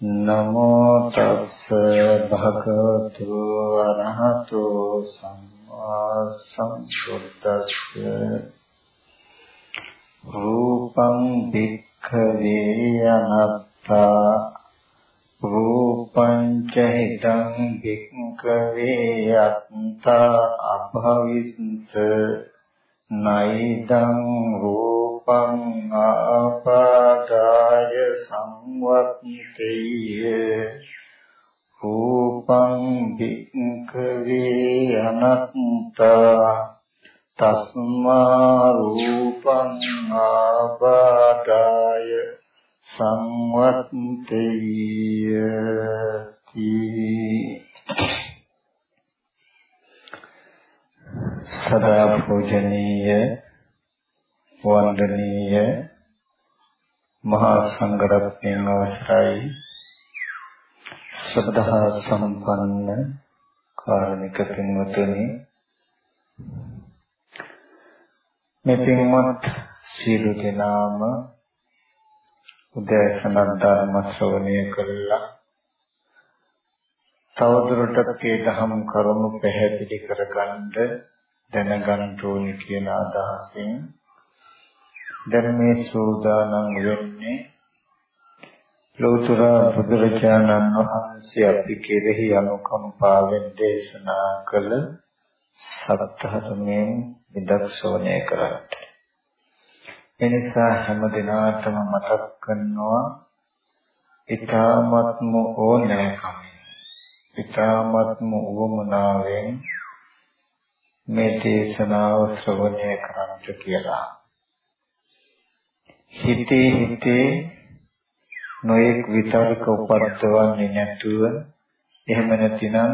නමෝ තස්ස භගවතු අරහතෝ සම්මා සම්බුද්දස්ස රූපං භික්ඛවේ අනත්තා රූපං ච හිතං භික්ඛවේ අත්තා අභවිස්ස නයිදං රූපං ආපාදාය සංවත්තේය. රූපං භික්ඛවේ අනත්තා. තස්මා රූපං ආපාදාය සංවත්තේය. සදා පූජනීය වන්දනීය මහා සංඝරත්නයන් අවසරයි ශ්‍රද්ධා සම්පන්න කාරණික පින්වතුනි මේ පින්වත් සියලු දෙනාම උදෑසන ධර්ම ශ්‍රවණය කළා. තවදුරටත් ඒ ධම් කරුණු පැහැදිලි කරගන්න දැනගන්න ඕනි කියන අදහසින් දැන් මේ සූදානම් වෙන්නේ ලෝතර බුදුරජාණන් වහන්සේ අපි කෙරෙහි අනුකම්පාවෙන් දේශනා කළ සත්‍යධර්මයෙන් විදර්ශනය කරන්න. එනිසා හැම දිනාටම මතක් කරනවා ඊ타මත්ම ඕනෑකම. ඊ타මත්ම උවමනාවෙන් මේ දේශනාව ශ්‍රවණය කරන්න කියලා. හිතේ හිතේ නොයෙක් විතර්ක උපද්දවන්නේ නැතුව එහෙම නැතිනම්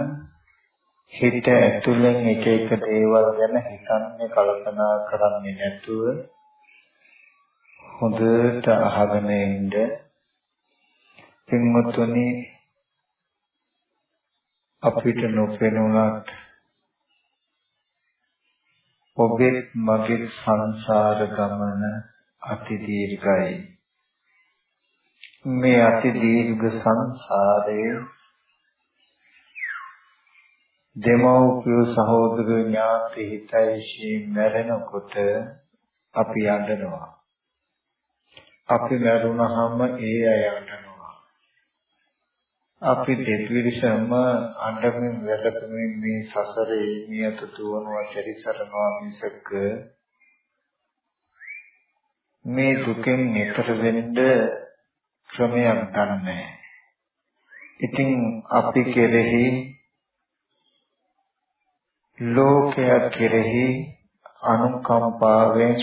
හිත ඇතුලෙන් එක එක දේවල් ගැන හිතන්නේ කල්පනා කරන්නේ නැතුව හොඳට අහගෙන ඉන්න පින්වත්නි අපිට නොපෙනුනත් ඔබේ මගේ සංසාර ගමන අති දීර්ඝයි මේ අති දීර්ඝ සංසාරයේ දෙමව්පිය සහෝදර ඥාති හිතයිශී මැරෙනකොට අපි යඬනවා. අපි මැරුණාම ඒ අය යඬනවා. අපි දෙවිරිසම අඬමින් වැළපෙමින් මේ සසරේ නියත දුවනවා චරිසරනවා මිසක මේ දුකෙන් ඈතර වෙන්න ක්‍රමයක් ගන්නෑ. ඉතින් අපි කෙරෙහි ලෝකයක් කෙරෙහි අනුකම්පාවෙන්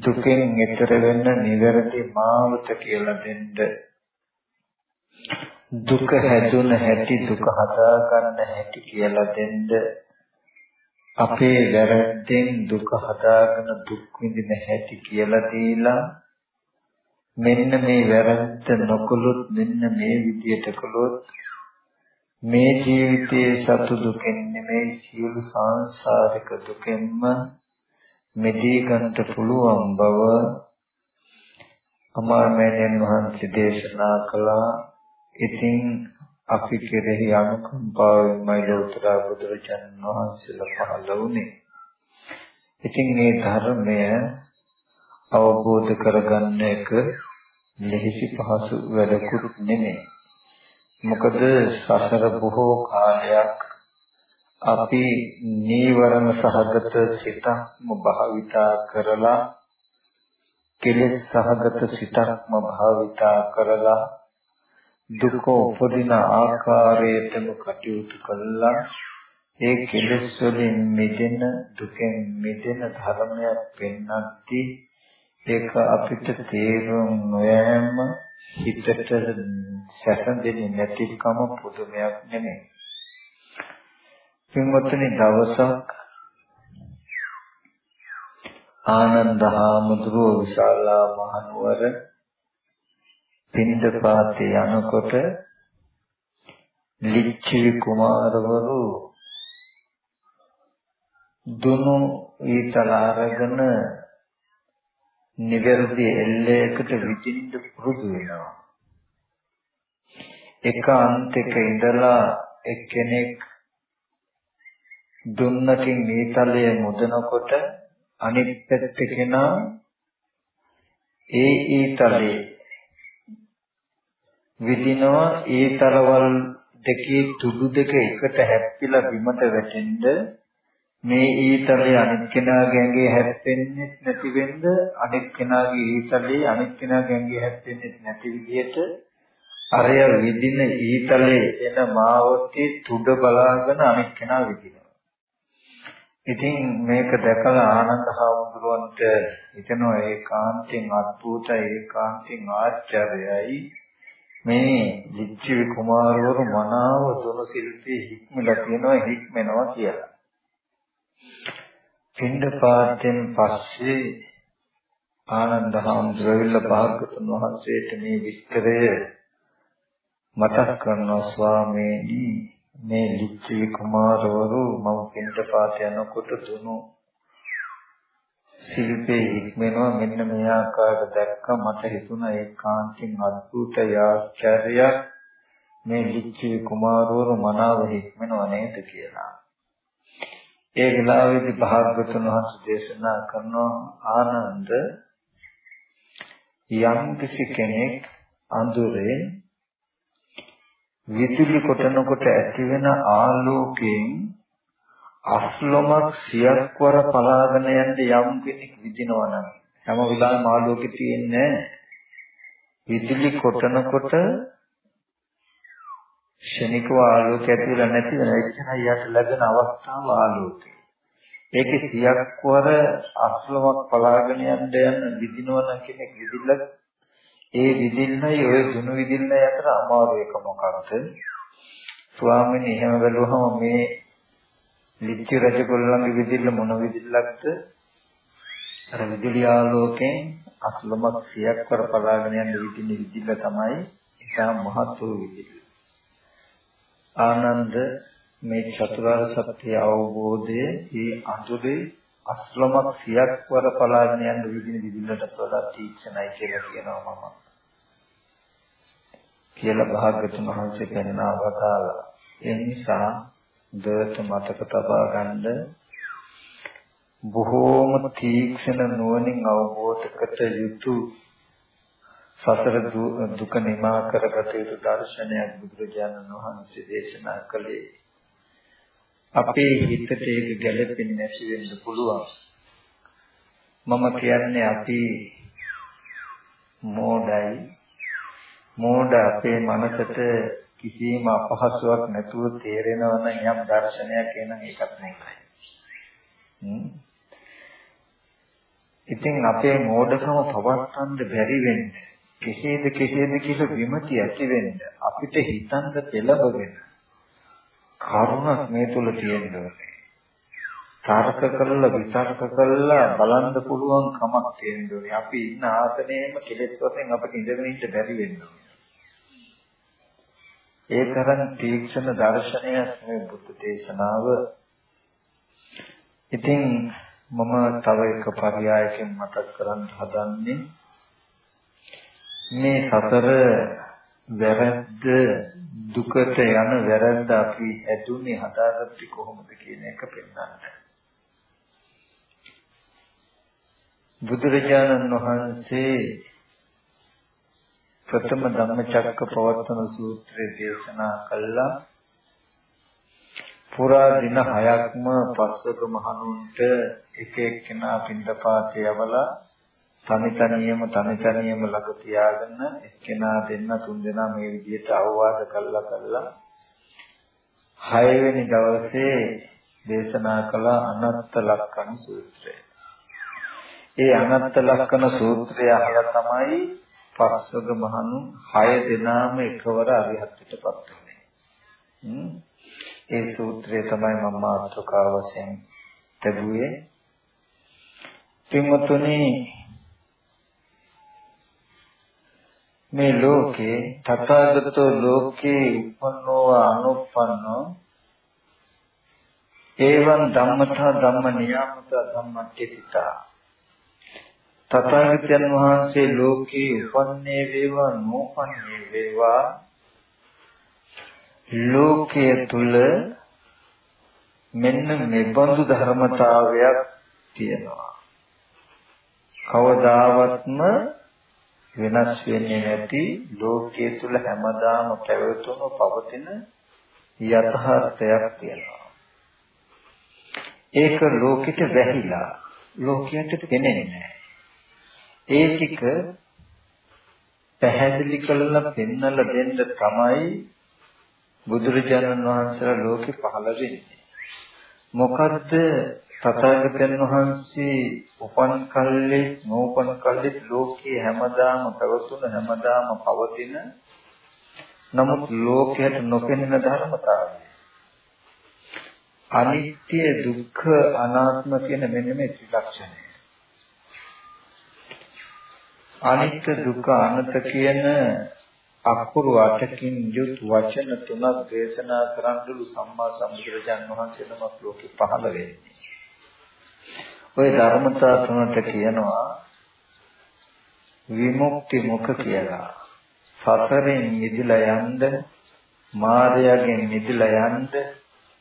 දුකෙන් ඈතර වෙන්න නිවැරදි මාවත කියලා දෙන්න දුක හැදුන හැටි දුක හදා ගන්න හැටි කියලා දෙන්න අපේ වැරද්දෙන් දුක හදාගෙන දුක් විඳින හැටි කියලා දීලා මෙන්න මේ වැරද්ද නොකළොත් මෙන්න මේ විදියට කළොත් මේ ජීවිතයේ සතු දුකෙන් නෙමෙයි සියලු සංසාරික දුකෙන්ම මෙදී ගන්නට පුළුවන් බව අමාමෑණන් වහන්සේ දේශනා කළා. ඉතින් අපි කෙරෙහි අනුකම්පාවෙන්මයි ලෝතර බුදුරජාණන් වහන්සේලා පහළ වුණේ. ඉතින් මේ ධර්මය අවබෝධ කරගන්න එක ලෙහිසි පහසු වැඩකුත් නෙමෙයි. මොකද සසර බොහෝ කාලයක් අපි නීවරණ සහගත සිතක්ම භාවිතා කරලා කෙලෙස් සහගත සිතක්ම භාවිතා කරලා දුක උපදින ආකාරයටම කටයුතු කළා ඒ කෙලෙස් වලින් මිදෙන දුකෙන් මිදෙන ධර්මයක් පෙන්වද්දී ඒක අපිට තේරුම් නොයෑම හිතට සැසඳෙන්නේ නැතිකම පුදුමයක් නෙමෙයි. පින්වත්නි දවසක් ආනන්ද හාමුදුරුව විශාලා මහනුවර පින්දපාතේ යනකොට ලිච්ඡවි කුමාරවරු දුනු ඊතල අරගෙන නිවැරදි එල්ලයකට විදින්න පුරුදු වෙනවා. එක අන්තික ඉඳලා එක්කෙනෙක් දුන්නකින් ඊතලයේ මුදනකොට අනිත් පැත්ත කෙනා ඒ ඊතලයේ විදිනවා ඊතලවල් දෙකේ තුඩු දෙක එකට හැප්පිලා බිමට වැටෙන්න මේ ඊතලයේ අනිත් කෙනාගේ ඇඟේ හැප්පෙන්නේ නැති වෙන්න අනිත් කෙනාගේ ඊතලයේ අනිත් කෙනාගේ ඇඟේ හැප්පෙන්නේ නැති විදිහට අරය විදින ඊතලයේ එන මාවතේ තුඩ බලාගෙන අනිත් කෙනා විදිනවා. ඉතින් මේක දැකලා ආනන්ද හාමුදුරුවන්ට හිතෙනවා ඒකාන්තයෙන් අద్భుතයි ඒකාන්තයෙන් ආශ්චර්යයි මේ ලිච්ඡවි කුමාරවරු මනාව දුන ශිල්පී හික්මලා තියෙනවා හික්මනවා කියලා. පින්ඩපාතෙන් පස්සේ ආනන්ද හාමුදුරුවෝ භාගතුන් වහන්සේට මේ විස්තරය මතක් කරනවා ස්වාමීනි මේ ලිච්ඡවි කුමාරවරු මම පින්ඩපාත යනකොට දුනු ශිල්පේ හික්මනවා මෙන්න මේ ආකාරයට දැක්ක මට හිතුණා ඒකාන්තයෙන් අద్భుත ආශ්චර්යයක් මේ ලිච්ඡවි කුමාරවරු මනාව හික්මනව නේද කියලා. ඒ වෙලාවේදී භාග්‍යවතුන් වහන්සේ දේශනා කරනවා ආනන්ද යම් කිසි කෙනෙක් අඳුරේ විදුලි කොටනකොට ඇතිවෙන ආලෝකයෙන් අස්ලොමක් සියක් වර පලාගෙන යන්න යම් කෙනෙක් විදිනවා නම් හැම වෙලාවෙම ආලෝකෙ තියෙන්නේ විදුලි කොටනකොට ක්ෂණිකව ආලෝකය ඇති වෙලා නැති වෙන එච්චරයි යට ලැබෙන අවස්ථාව ආලෝකය. ඒකේ සියක් වර අස්ලමක් පලාගෙන යන්න යන විදිනවන කෙනෙක් විදිල්ල ඒ විදිල්ලයි ඔය දුනු විදිල්ලයි අතර අමාරු එක මොකක්ද? ස්වාමීන් එහෙම බැලුවහම මේ ලිච්ඡ රජගොල්ලන්ගේ විදිල්ල මොන විදිල්ලක්ද? අර විදුලි ආලෝකයෙන් අස්ලමක් සියක් වර පලාගෙන යන විදින විදිල්ල තමයි ඉතා මහත් වූ විදිල්ල. ආනන්ද මේ චතුරාර්ය සත්‍ය අවබෝධයේ මේ අඳුරේ අස්ලමක් සියක් වර පලාගෙන යන විදිහ විදිහට වඩා තීක්ෂණයි කියලා කියනවා මම. කියලා භාග්‍යතුන් වහන්සේ පෙන්වා වදාලා. ඒ නිසා දවත මතක තබා ගන්න. බොහෝම තීක්ෂණ නුවණින් අවබෝධකට යුතු සතර දුක නිමා කරගත යුතු දර්ශනයක් බුදුරජාණන් වහන්සේ දේශනා කළේ. අපේ හිතට ඒක ගැළපෙන්නේ නැති වෙන්න පුළුවන්. මම කියන්නේ අපි මෝඩයි. මෝඩ අපේ මනසට කිසිම අපහසුයක් නැතුව තේරෙනවා නම් යම් දර්ශනයක් එනනම් ඒකත් නෙමෙයි. ඉතින් අපේ මෝඩකම පවත්වන්න බැරි වෙන්නේ කෙසේද කෙසේද කියලා විමති ඇති වෙන්න අපිට හිතන්න පෙළඹගෙන කරුණක් මේ තුල තියෙනවා. තර්ක කරලා විතර්ක කරලා බලන්න පුළුවන් කමක් තියෙනවා. අපි ඉන්න ආසනයේම කෙලෙස් වශයෙන් අපිට ඉඳගෙන ඉන්න බැරි වෙනවා. ඒ තරම් තීක්ෂණ දර්ශනයක් මේ බුද්ධ දේශනාව. ඉතින් මම තව එක පරයයකින් මතක් කරන්න හදන්නේ මේ සතර වැරද්ද දුකට යන වැරද්ද අපි ඇතුනේ හදාගත්තේ කොහොමද කියන එක පෙන්වන්න. බුදුරජාණන් වහන්සේ ප්‍රථම ධම්මචක්ක පවත්තන සූත්‍රය දේශනා කළා. පුරා දින 6ක්ම පස්වක මහණුන්ට එක එක්කෙනා පින්දපාතේ යවලා තනි තනියම තනි තනියම ළඟ තියාගෙන එක්කෙනා දෙන්න තුන් දෙනා මේ විදිහට අවවාද කළා කළා හයවෙනි දවසේ දේශනා කළ අනත්ත ලක්කන සූත්‍රය. ඒ අනත්ත ලක්කන සූත්‍රය අහලා තමයි පස්වග මහණු හය දෙනාම එකවර අරිහත්ත්වයටපත් වෙන්නේ. ඒ සූත්‍රය තමයි මම මාතෘකාව වශයෙන් ලැබුවේ පින්වතුනි මේ ලෝකේ තථාගතෝ ලෝකේ උපන්නෝ අනුප්පන්නෝ එවං ධම්මතා ධම්ම නියාමතා ධම්මට්ඨිතා තථාගතයන් වහන්සේ ලෝකේ උපන්නේ වේවා නෝපන්නේ වේවා ලෝකයේ තුල මෙන්න මෙබඳු ධර්මතාවයක් තියෙනවා කවදාවත්ම වෙනස් වෙන්නේ නැති ලෝකයේ තුල හැමදාම පැවතුණු පවතින යථාර්ථයක් තියෙනවා. ඒක ලෝකෙට වැහිලා ලෝකයට පෙනෙන්නේ නැහැ. ඒ ටික පැහැදිලි කරලා පෙන්වලා දෙන්න තමයි බුදුරජාණන් වහන්සේලා ලෝකෙ පහළ වෙන්නේ. මොකද්ද තථාගතයන් වහන්සේ උපන් කල්ලි නෝපන් කල්ලි ලෝකේ හැමදාම පැවතුන හැමදාම පවතින නමුත් ලෝකයට නොපෙනෙන ධර්මතාවය අනිත්‍ය දුක්ඛ අනාත්ම කියන මෙන්න මේ ත්‍රිලක්ෂණය අනිත්‍ය දුක්ඛ අනත කියන අකුරු අටකින් යුත් වචන තුනක් දේශනා කරන්නලු සම්මා සම්බුදුරජාන් වහන්සේ නමක් ලෝකෙ පහළ වෙන්නේ ওই ධර්මතා තුනට කියනවා විමුක්ති මුඛ කියලා. සතරෙන් මිදලා යන්න මායයෙන් මිදලා යන්න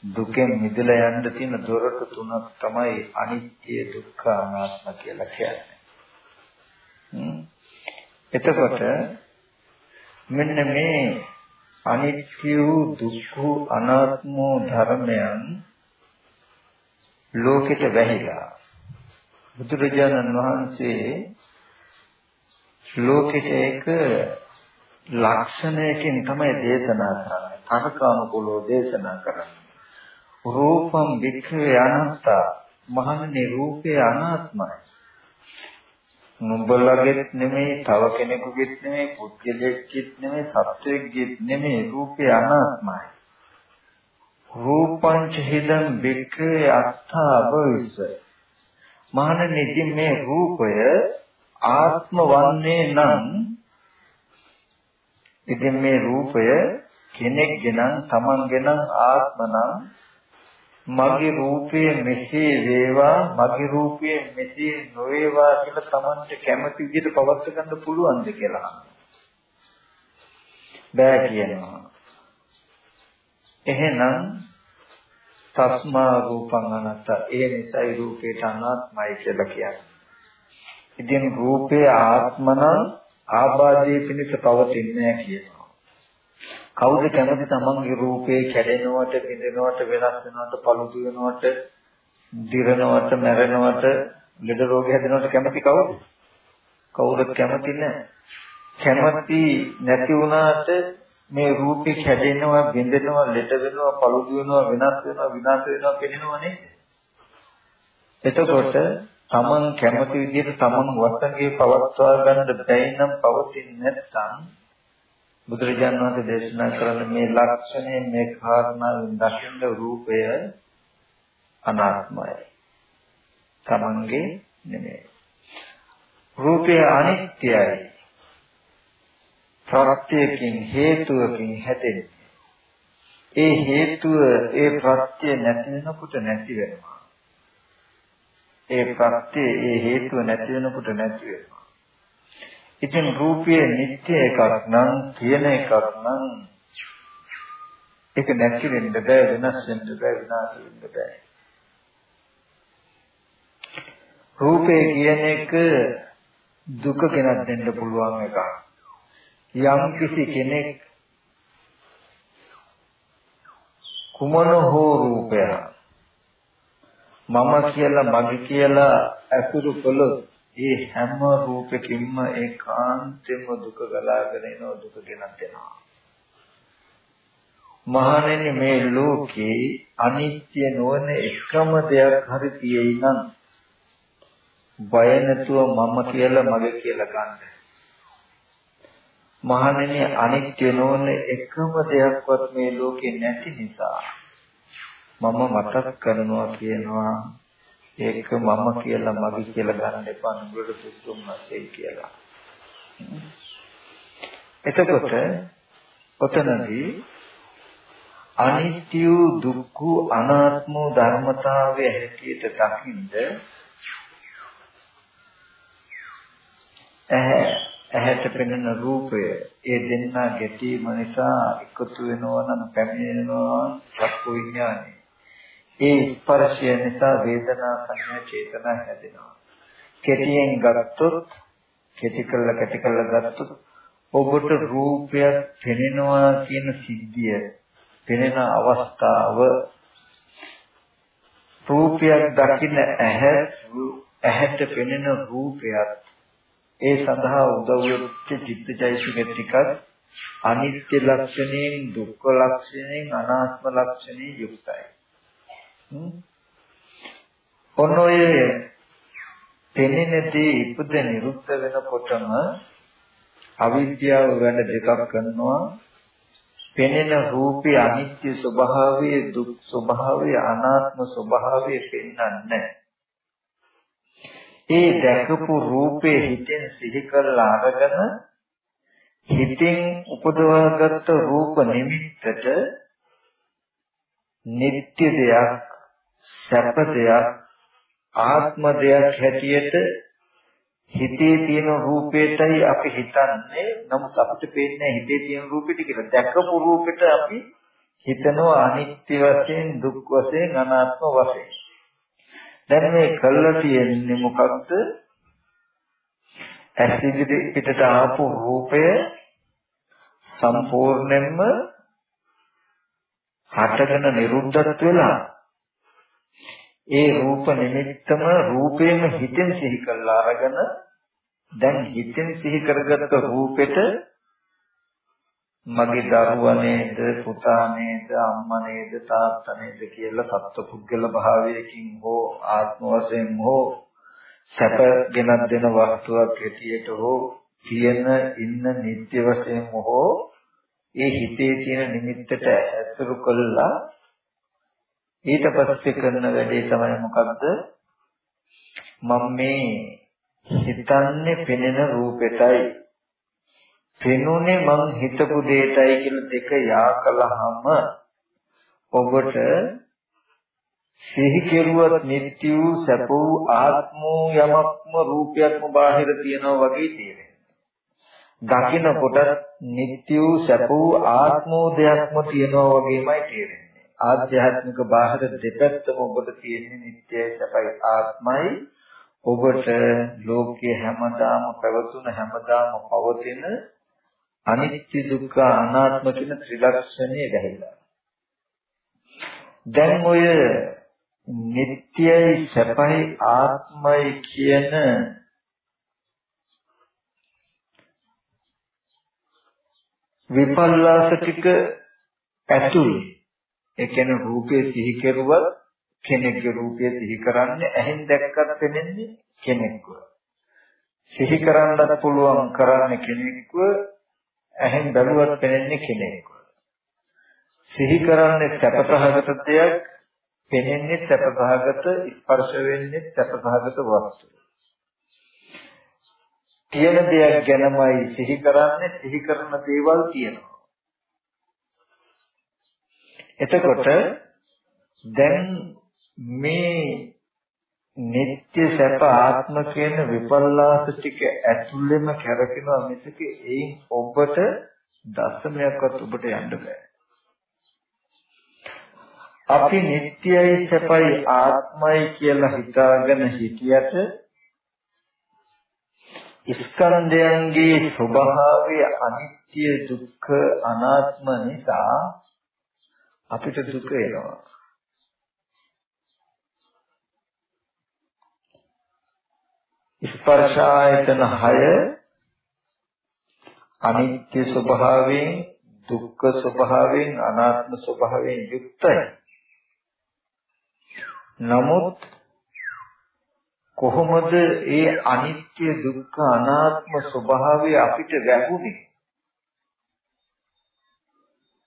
දුකෙන් මිදලා යන්න තියෙන දොරටු තුනක් තමයි අනිත්‍ය දුක්ඛ අනාත්ම කියලා කියන්නේ. එතකොට මෙන්න මේ අනිත්‍ය දුක්ඛ අනාත්ම ධර්මයන් ලෝකෙට වැහිලා බුදුරජාණන් වහන්සේ ලෝකෙට ඒක ලක්ෂණයකින් තමයි දේශනා කරන්නේ. තර්කානුකූලව දේශනා කරන්නේ. රූපම් වික්ඛවේ අනාත්තා මහන්නේ රූපේ අනාත්මයි. නුඹලගෙත් නෙමෙයි, තව කෙනෙකුගෙත් නෙමෙයි, පුද්ගලයෙක්ගෙත් නෙමෙයි, සත්වයෙක්ගෙත් නෙමෙයි රූපේ අනාත්මයි. රූපං චහිදං වික්ඛවේ අත්ථා භවිස්සය මහණෙනි ඉතින් මේ රූපය ආත්ම වන්නේ නම් ඉතින් මේ රූපය කෙනෙක්ගේ නම් තමන්ගේ නම් ආත්ම නම් මගේ රූපය මෙසේ වේවා මගේ රූපය මෙසේ නොවේවා කියලා තමන්ට කැමති විදිහට පවත් ගන්න පුළුවන්ද කියලා බෑ කියනවා එහෙනම් තස්මා රූපං අනත්ත ඒ නිසයි රූපේට අනාත්මයි කියලා කියන්නේ. ඉතින් රූපේ ආත්මනම් ආබාධයේ පිණිස පවතින්නේ නැහැ කියනවා. කවුද කැමති තමන්ගේ රූපේ කැඩෙනවට, බිඳෙනවට, වෙනස් වෙනවට, පළුදු වෙනවට, දිරනවට, මැරෙනවට, ලෙඩ රෝග හැදෙනවට කැමති කවුද? කවුරුත් කැමති නැහැ. කැමති නැති වුණාට මේ රූපේ කැඩෙනවා, බිඳෙනවා, ලෙඩ වෙනවා, පළුදු වෙනවා, වෙනස් වෙනවා, විනාශ වෙනවා කියනවා නේද? එතකොට තමන් කැමති විදිහට තමන් වසඟේ පවත්වා ගන්න බැයි නම් පවතින්නේ නැත්නම් බුදුරජාණන් වහන්සේ දේශනා කරන මේ ලක්ෂණය මේ කාරණාවෙන් දකින්න රූපය අනාත්මයි. තමන්ගේ නෙමෙයි. රූපය අනිත්‍යයි. ප්‍රත්‍යයෙන් හේතුවකින් හැදෙන්නේ. ඒ හේතුව ඒ ප්‍රත්‍ය නැති වෙනකොට නැති වෙනවා. ඒ ප්‍රත්‍ය ඒ හේතුව නැති වෙනකොට නැති වෙනවා. ඉතින් රූපය නිත්‍ය එකක් නම් තියෙන එකක් නම් ඒක නැති වෙන්න බෑ වෙනස් වෙන්න බෑ විනාශ වෙන්න බෑ. රූපේ කියන එක දුක ගෙනත් දෙන්න පුළුවන් එකක්. යම් කිසි කෙනෙක් කුමන හෝ රූපය මම කියලා මගේ කියලා ඇසුරු කළොත් ඒ හැම රූපකින්ම ඒකාන්තයෙන්ම දුක ගලාගෙන එනවා දුක ගෙනත් එනවා. මහණෙනි මේ ලෝකේ අනිත්‍ය නොවන එකම දෙයක් හරි තියෙයි නම් බය නැතුව මම කියලා මගේ කියලා ගන්න. මහණෙනි අනිත්‍ය නොවන එකම දෙයක්වත් මේ ලෝකේ නැති නිසා මම මතක් කරනවා කියනවා ඒක මම කියලා මගේ කියලා ගන්න එපා නුඹට දුක්තුම් නැසෙයි කියලා. එතකොට ඔතනදී අනිත්‍ය දුක්ඛ අනාත්ම ධර්මතාවය හැටියට දකින්ද ඇහැ ඇහැට පෙනෙන රූපය ඒ දෙන්නා ගැටීම නිසා එකතු වෙනවා නම් පැමිණෙනවා චක්කු විඥානය. ඒ ස්පර්ශය නිසා වේදනා සංඥා චේතනා හැදෙනවා. කෙටියෙන් ගත්තොත් කෙටි කළ කෙටි කළ ගත්තොත් ඔබට රූපයක් පෙනෙනවා කියන සිද්ධිය පෙනෙන අවස්ථාව රූපයක් දකින්න ඇහැ ඇහැට පෙනෙන රූපයක් ඒ සඳහා උදව් වෙච්ච චිත්තචෛතසික ටිකක් අනිත්‍ය ලක්ෂණයෙන් දුක්ඛ ලක්ෂණයෙන් අනාත්ම ලක්ෂණයෙන් යුක්තයි. ඔන්න ඔය පෙනෙනදී ඉපද නිරුද්ධ වෙනකොටම අවිද්‍යාව වැඩ දෙකක් කරනවා. පෙනෙන රූපේ අනිත්‍ය ස්වභාවය දුක් ස්වභාවය අනාත්ම ස්වභාවය පෙන්වන්නේ ඒ දැකපු රූපේ හිතෙන් සිහි කරලා අරගෙන හිතෙන් උපදවාගත්ත රූප නිමිත්තට නিত্য දෙයක් සැප දෙයක් ආත්ම දෙයක් හැටියට හිතේ තියෙන රූපේටයි අපි හිතන්නේ. නමුත් අපිට පේන්නේ හිතේ තියෙන රූපෙට කියලා. දැකපු රූපෙට අපි හිතනවා අනිත්‍ය වශයෙන් දුක් වශයෙන් අනාත්ම වශයෙන්. දැන් මේ කළා තියෙන්නේ මොකක්ද? ඇස් ඉදිරි පිටට ආපු රූපය සම්පූර්ණයෙන්ම හටගෙන නිරුද්ධත් වෙලා ඒ රූප නිමිත්තම රූපයෙන් හිතෙන් සිහි කරලා අරගෙන දැන් හිතෙන් සිහි කරගත්ත රූපෙට මගේ දරුවා නේද පුතා නේද අම්මා නේද තාත්තා නේද කියලා සත්පුද්ගල භාවයකින් හෝ ආත්ම වශයෙන් හෝ සැප ගෙනත් දෙන වස්තුවක් හැටියට හෝ තියෙන ඉන්න නිත්‍ය වශයෙන් හෝ ඒ හිතේ තියෙන නිමිත්තට ඇසුරු කළා ඊට පස්සේ කරන වැඩේ තමයි මොකද්ද මම මේ හිතන්නේ පෙනෙන රූපෙටයි පෙනුනේ මං හිතපු දෙයටයි කියලා දෙක යා කළාම ඔබට සිහි කෙරුවත් නිත්‍ය වූ සැප වූ ආත්ම වූ යමක්ම රූපයක්ම බාහිර තියනවා වගේ තේරෙනවා. දකින්න කොට නිත්‍ය වූ සැප වූ ආත්ම වූ දෙයක්ම තියනවා වගේමයි තේරෙන්නේ. ආධ්‍යාත්මික බාහිර දෙපැත්තම ඔබට තියෙන්නේ නිත්‍යයි සැපයි ආත්මයි. ඔබට ලෝකයේ හැමදාම පැවතුන හැමදාම පවතින අනිත්‍ය දුක්ඛ අනාත්ම කියන ත්‍රිලක්ෂණය ගැහිලා. දැන් ඔය නිට්ටයයි සැපයි ආත්මයි කියන විපල්ලාස ටික ඇතුළේ ඒ කියන්නේ රූපේ සිහි කෙරුවත් කෙනෙක්ගේ රූපය සිහි කරන්නේ ඇහෙන් දැක්කත් පෙනෙන්නේ කෙනෙක්ව සිහි කරන්නත් පුළුවන් කරන්නේ කෙනෙක්ව ඇහෙන් බැලුවත් පෙනෙන්නේ කෙනෙක්. සිහි කරන්නේ සැපසහගත දෙයක්, පෙනෙන්නේ සැපසහගත, ස්පර්ශ වෙන්නේ සැපසහගත වස්තු. තියෙන දෙයක් ගැනමයි සිහි කරන්නේ, සිහි කරන දේවල් තියෙනවා. එතකොට දැන් මේ නিত্য සැප ආත්ම කියන විපල්ලාස ටික ඇතුළෙම කැරකෙනවා මිසක ඒයින් ඔබට දශමයක්වත් ඔබට යන්න බෑ. අපි නিত্যයි සැපයි ආත්මයි කියලා හිතාගෙන හිටියට ස්කන්ධයන්ගේ ස්වභාවය අනිත්‍ය දුක්ඛ අනාත්ම නිසා අපිට දුක එනවා. ස්පර්ශ ආයතන 6 අනිත්‍ය ස්වභාවයෙන් දුක්ඛ ස්වභාවයෙන් අනාත්ම ස්වභාවයෙන් යුක්තයි. නමුත් කොහොමද ඒ අනිත්‍ය දුක්ඛ අනාත්ම ස්වභාවය අපිට වැහුනේ?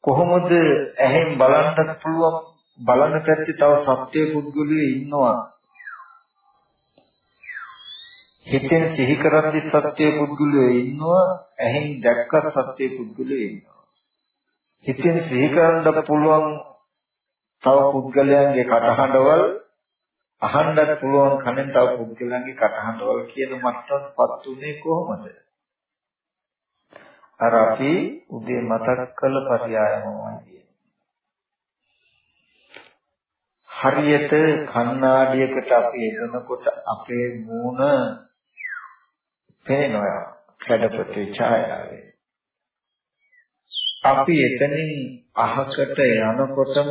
කොහොමද ඇහෙන් බලන්නත් පුළුවන් බලන පැත්තේ තව සත්‍ය පුද්ගලයෝ ඉන්නවා. හිතෙන් සිහි කරද්දි සත්‍ය පුද්ගලයෝ ඉන්නවා ඇහෙන් දැක්ක සත්‍ය පුද්ගලයෝ ඉන්නවා. හිතෙන් සිහි කරන්න පුළුවන් තව පුද්ගලයන්ගේ කටහඬවල් අහන්නත් පුළුවන් කනෙන් තව පුද්ගලයන්ගේ කටහඬවල් කියන මට්ටමටපත් උනේ කොහොමද? අර අපි උදේ මතක් කළ පරියායමයි හරියට කණ්ණාඩියකට අපි එදනකොට අපේ මූණ පේනවා කඩපතේ ඡායාවේ. අපි එතනින් අහකට යනකොටම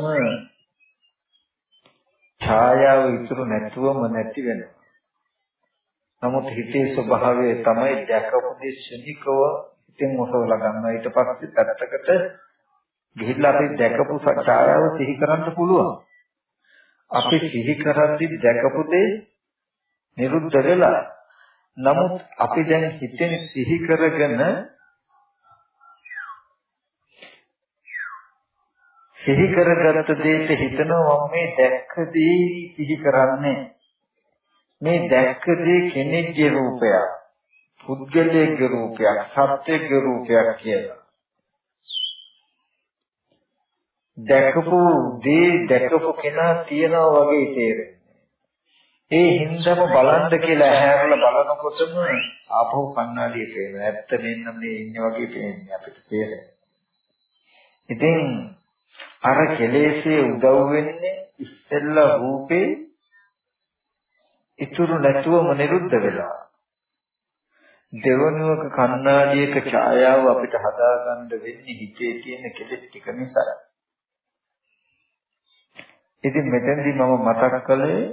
ඡායාව ඉතුරු නැතුවම නැති වෙනවා. නමුත් හිතේ ස්වභාවය තමයි දැකපු දේ ශනිකව හිතෙන් ඔසවලා ගන්නවා. ඊට පස්සේ පැත්තකට ගිහිල්ලා අපි දැකපු ඡායාව සිහි කරන්න පුළුවන්. අපි සිහි කරද්දි දැකපු දේ නිරුද්ධ වෙලා නමුත් අපි දැන් හිතෙන් සිහි කරගෙන සිහි කරගත්ත දෙයට හිතනවා මම මේ දැක්ක දේ සිහි කරන්නේ මේ දැක්ක දේ කෙනෙක්ගේ රූපයක් පුද්ගලයෙක්ගේ රූපයක් සත්‍යයේ රූපයක් කියලා දැකපු දේ දැකපු කෙනා තියනවා වගේ තේරෙන්නේ. ඒ හින්දාම බලන්න කියලා ඇහැරලා බලනකොටම ආපහු කණ්ණාඩිය පේනවා. ඇත්ත මෙන්න මේ ඉන්නේ වගේ පේන්නේ අපිට තේරෙන්නේ. ඉතින් අර කෙලෙස්ේ උදව් වෙන්නේ ඉස්සෙල්ලා රූපේ ඉතුරු නැතුවම නිරුද්ධ වෙලා. දෙවනුවක කණ්ණාඩියක ඡායාව අපිට හදාගන්න වෙන්නේ හිතේ තියෙන කෙලෙස් ටික නිසා. ඉතින් මෙතෙන්දී මම මතක් කළේ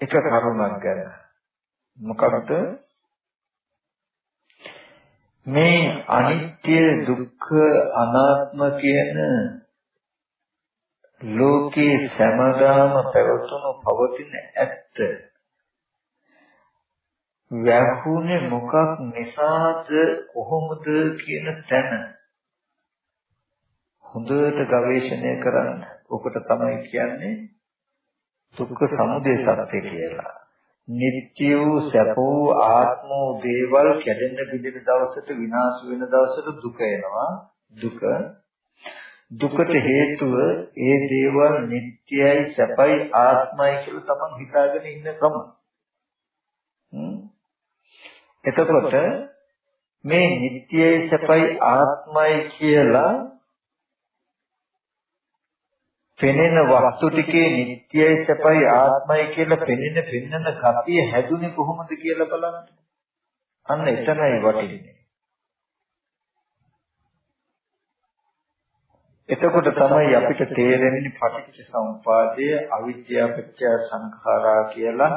එක කරුණක් ගැන. මොකක්ද? මේ අනිත්‍ය දුක්ඛ අනාත්ම කියන ලෝකේ සමදාම පැවතුණු පවතින ඇත්ත වැහුනේ මොකක් නිසාද කොහොමද කියන තැන හොඳට ගවේෂණය කරන්න. ඔකට තමයි කියන්නේ දුක්ඛ සමුදය සත්‍ය කියලා. නිත්‍ය වූ සැප වූ ආත්ම වූ දේවල් කැඩෙන්න බිඳෙන දවසට විනාශ වෙන දවසට දුක එනවා. දුක දුකට හේතුව ඒ දේවල් නිට්ටයයි සැපයි ආත්මයි කියලා තමන් හිතාගෙන ඉන්න ක්‍රම. එතකොට මේ නිට්ටයයි සැපයි ආත්මයි කියලා පෙනෙන වස්තු ටිකේ නිට්ටයයි සැපයි ආත්මයි කියලා පෙනෙන පෙන්නන ගතිය හැදුනේ කොහොමද කියලා බලන්න. අන්න එතනයි වටින්නේ. එතකොට තමයි අපිට තේරෙන්නේ පටිච්ච සමුපාදය අවිද්‍යාව පත්‍ය සංඛාරා කියලා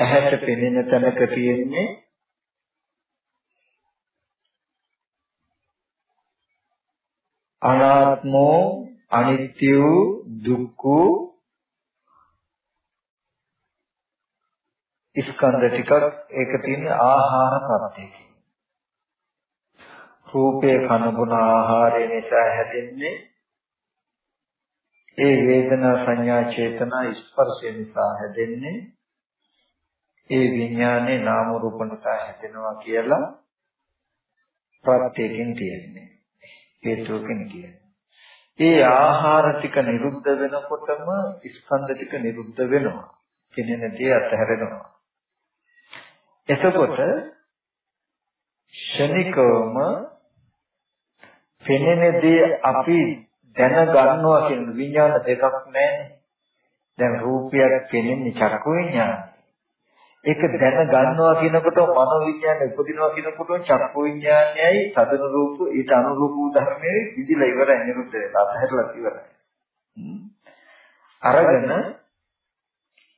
ඇහැට පෙනෙන තැනක තියෙන්නේ අනාත්මෝ අනිත්‍ය වූ දුක්ඛ ස්කන්ධ ටිකක් ඒක තියෙන ආහාර ප්‍රත්‍යයෙන් රූපේ කන බොන ආහාරය නිසා හැදෙන්නේ ඒ වේදනා සංඥා චේතනා ස්පර්ශය නිසා හැදෙන්නේ ඒ විඥානේ නාම රූප නිසා හැදෙනවා කියලා ප්‍රත්‍යයෙන් තියෙන්නේ හේතුවකින් කියන්නේ ඒ ආහාර ටික නිරුද්ධ වෙනකොටම ස්කන්ධ ටික නිරුද්ධ වෙනවා. කෙනෙන දේ අතහැරෙනවා. එතකොට ෂණිකවම පෙනෙන දේ අපි දැනගන්නවා කියන විඥාන දෙකක් නැහැ. දැන් රූපයක් පෙනෙන්නේ චක්කු විඥානයි. ඒක දැන ගන්නවා කියනකොට මනෝ විඥානය උපදිනවා කියනකොට චක්කු විඥානයයි සදන රූප ඊට අනුරූප ධර්මයේ විදිලා ඉවරයි නිරුද්ධ වෙලා අතහැරලා ඉවරයි. අරගෙන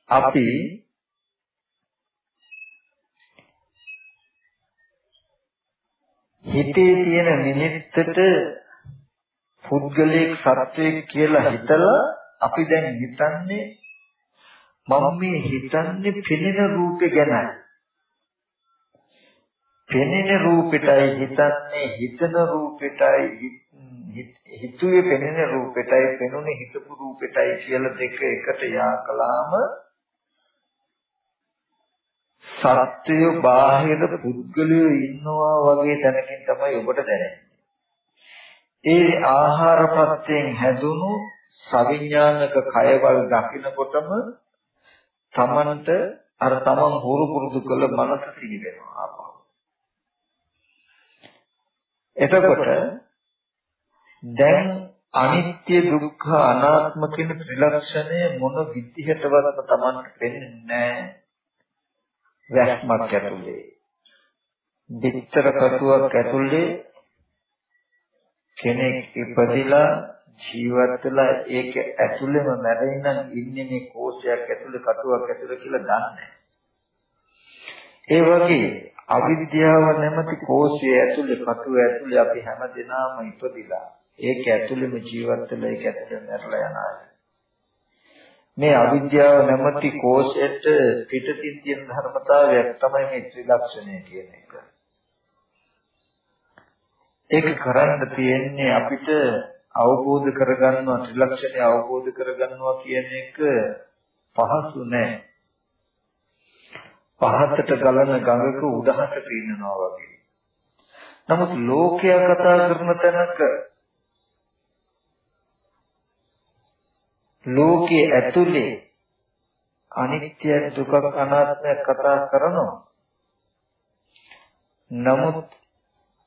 අපි හිතේ තියෙන නිමිත්තට පුද්ගලික සත්‍යයක් කියලා හිතලා අපි දැන් හිතන්නේ මම මේ හිතන්නේ පෙනෙන රූපේ ගැනයි. පෙනෙන රූපෙටයි හිතන්නේ හිතන රූපෙටයි හිතුවේ පෙනෙන රූපෙටයි පෙනුනේ හිතපු රූපෙටයි කියලා දෙක එකට යා කළාම සත්‍යය බාහිර පුද්ගලයෝ ඉන්නවා වගේ තැනකින් තමයි ඔබට දැනෙන්නේ. ඒ ආහාර ප්‍රත්‍යයෙන් හැදුණු සවිඥානික කයවල් දකිනකොටම තමන්ට අර තමන් හුරු පුරුදු කළ මනස සිහි වෙනවා ආපහු. එතකොට දැන් අනිත්‍ය දුක්ඛ අනාත්ම කියන ත්‍රිලක්ෂණය මොන විදිහටවත් තමන්ට පෙන්නේ නැහැ. වැස්මක් ඇතුලේ. විතර කටුවක් ඇතුලේ කෙනෙක් ඉපදිලා ජීවත් වෙලා ඒක ඇතුළෙම මැරෙන්න ඉන්නේ මේ කෝෂයක් ඇතුළේ කටුවක් ඇතුළේ කියලා දන්නේ ඒ වගේ අවිද්‍යාව නැමැති කෝෂය ඇතුළේ කටුව ඇතුළේ අපි හැමදෙනාම ඉපදිලා ඒක ඇතුළෙම ජීවත් වෙලා ඒක ඇතුළේ මැරලා යන අය මේ අවිද්‍යාව නැමැති කෝෂයට පිටතින් තියෙන ධර්මතාවයක් තමයි මේ ත්‍රිලක්ෂණය කියන එක. ඒක කරන්න තියෙන්නේ අපිට අවබෝධ කරගන්නවා ත්‍රිලක්ෂණය අවබෝධ කරගන්නවා කියන එක පහසු නෑ. පහතට ගලන ගඟක උඩහට පීනනවා වගේ. නමුත් ලෝකයා කතා කරන තැනක ලෝකයේ ඇතුලේ අනිත්‍ය දුක අනාත්මය කතා කරනවා. නමුත්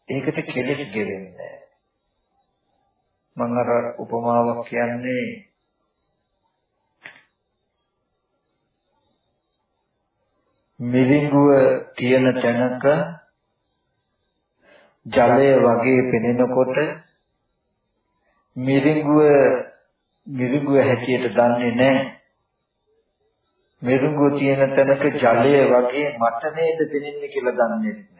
ඒකට කෙලෙස් ගෙවෙන්නේ නැහැ. මම අර උපමාවක් කියන්නේ මිරිඟුව තියෙන තැනක ජලය වගේ පෙනෙනකොට මිරිඟුව මිරිඟුව හැටියට දන්නේ නැහැ. මිරිඟුව තියෙන තැනක ජලය වගේ මට නේද පෙනෙන්නේ කියලා දන්නේ නැහැ.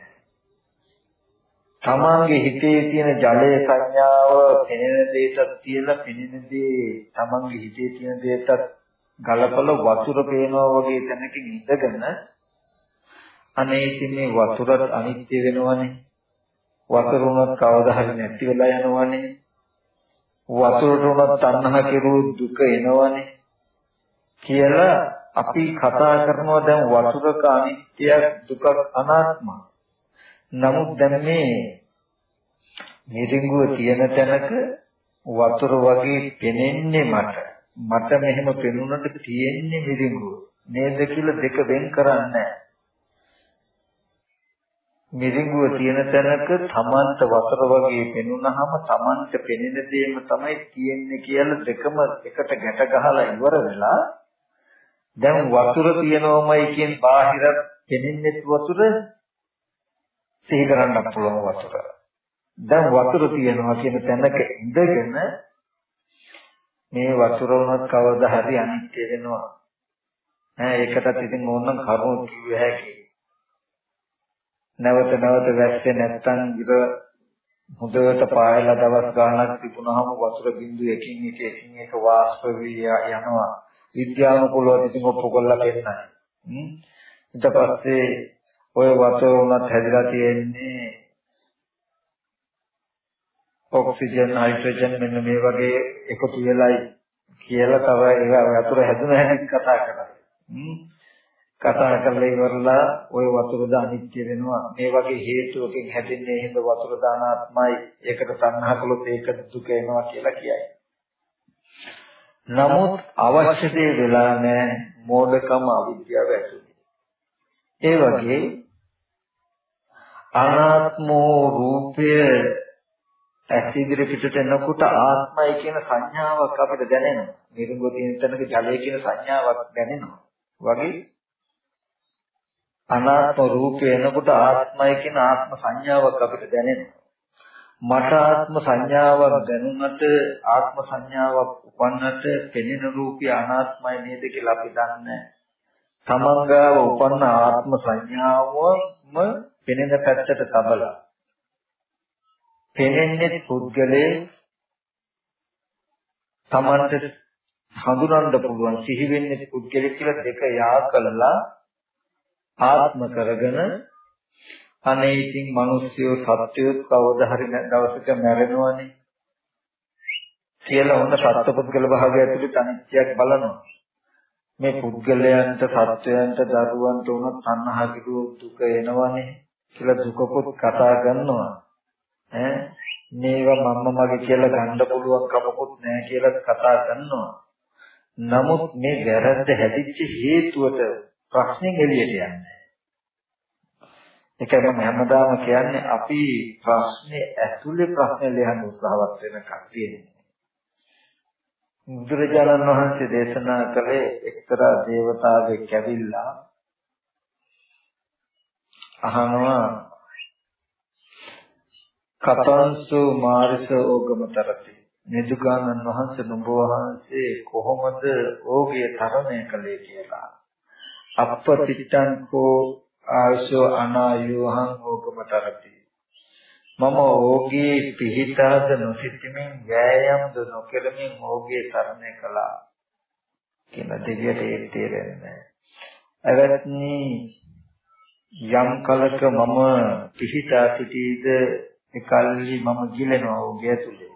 තමන්ගේ හිතේ තියෙන ජලය සංඥාව පෙනෙන දෙයකට තියලා පෙනෙන දේ තමන්ගේ හිතේ තියෙන දෙයකට ගලපල වතුර පේනවා වගේ තැනකින් ඉඳගෙන අනේ ඉතින් මේ වතුරත් අනිත්‍ය වෙනවනේ. වතුර උනත් කවදා හරි නැති වෙලා යනවනේ. වතුරට උනත් තණ්හා කෙරුවු දුක එනවනේ. කියලා අපි කතා කරනවා දැන් වතුරක අනිත්‍ය දුක අනාත්මයි නමුත් දැන් මේ මිරිඟුව තියෙන තැනක වතුර වගේ පෙනෙන්නේ මට. මට මෙහෙම පෙනුනට තියෙන්නේ මිරිඟුව. නේද කියලා දෙක වෙන් කරන්නේ මිරිඟුව තියෙන තැනක තමන්ට වතුර වගේ පෙනුනහම තමන්ට පෙනෙන දේම තමයි තියෙන්නේ කියලා දෙකම එකට ගැට ගහලා ඉවර වෙලා දැන් වතුර තියෙනවමයි කියන බාහිර පෙනෙන්නේ වතුර සිහි කරන්නත් පුළුවන් වතුර. දැන් වතුර තියනවා කියන තැනක ඉඳගෙන මේ වතුර උනත් කවදා හරි අනිත්‍ය වෙනවා. ඈ ඒකටත් ඉතින් ඕනනම් කරුණු කිව්ව හැකි. නැවත නැවත වැස්සේ නැත්තම් ඉර හොඳට පායලා දවස් ගාණක් තිබුණාම වතුර බින්දු එකින් එක එකින් එක වාෂ්ප වී යනවා. විද්‍යානුකූලව ඉතින් ඔප්පු කරලා පෙන්නයි. ඊට පස්සේ ඔය වතුර උනත් හැදිලා තියෙන්නේ ඔක්සිජන් හයිඩ්‍රජන් මෙන්න මේ වගේ එකතු වෙලයි කියලා තව ඒක වතුර හැදුන හැටි කතා කරා. කතා කරලා ඉවරලා ওই වතුර දානිත්‍ය වෙනවා. මේ වගේ හේතුවකින් හැදෙන්නේ හිඳ වතුර දානාත්මයි. ඒකට තණ්හා කළොත් ඒක දුක එනවා කියලා කියයි. නමුත් අවශ්‍ය දේ වෙලා නැහැ. මෝඩකම අවිද්‍යාව ඇතුළේ. ඒ වගේ අනාත්මෝ රූපය ඇස් ඉදිරි පිටට එනකොට ආත්මයි කියන සංඥාවක් අපිට දැනෙනවා. නිරුංගෝ තියෙන තැනක ජලය කියන සංඥාවක් දැනෙනවා. වගේ අනාත්ම රූපය එනකොට ආත්මයි කියන ආත්ම සංඥාවක් අපිට දැනෙනවා. මට ආත්ම සංඥාවක් දැනුණට ආත්ම සංඥාවක් උපන්නට පෙනෙන රූපය අනාත්මයි නේද කියලා අපි දන්නේ. තමන්ගාව උපන්න ආත්ම සංඥාවම පෙනෙන පැත්තට තබලා පෙනෙන්නේ පුද්ගලයේ තමන්ට හඳුනන්න පුළුවන් සිහි වෙන්නේ පුද්ගලෙක් කියලා දෙක යා කළලා ආත්ම කරගෙන අනේ ඉතින් මිනිස්සුયો සත්‍යයත් කවදා හරි දවසක මැරෙනවනේ කියලා හොඳ සත්පුද්ගල භාවය ඇතුළේ අනිත්‍යයක් බලනවා. මේ පුද්ගලයන්ට සත්වයන්ට දරුවන්ට උනත් තණ්හා කිරු දුක එනවනේ. කියලා දුකකුත් කතා කරනවා. ඈ? මේවා මම මගේ කියලා ගන්න පුළුවන් කමකුත් නැහැ කියලා කතා කරනවා. නමුත් මේ වැරද්ද හැදිච්ච හේතුවට ප්‍රශ්نين එළියට යන්නේ. ඒකයි මම හැමදාම කියන්නේ අපි ප්‍රශ්නේ ඇතුලේ ප්‍රශ්නේ ලියන්න උත්සාහවත් වෙන කතිය බුදුරජාණන් වහන්සේ දේශනා කළේ එක්තරා දේවතාවෙක් ඇවිල්ලා අහනවා. කතංසු මාරිස ඕගමතරති නිදුගානන් වහන්සේ නුඹ වහන්සේ කොහොමද ඕගය තරණය කළේ කියලා. අපපතිත්තං කෝ ආයසෝ අනායෝහං ඕගමතරති මම ඕගේ පිහිටාද නොසිතමින් වෑයම්ද නොකරමින් ඕගේ තරණය කළා. කියන දෙවියට ඒ තේරෙන්නේ නැහැ. යම් කලක මම පිහිටා සිටීද එකල්හි මම ගිලෙනවා ඕගේ ඇතුලේ.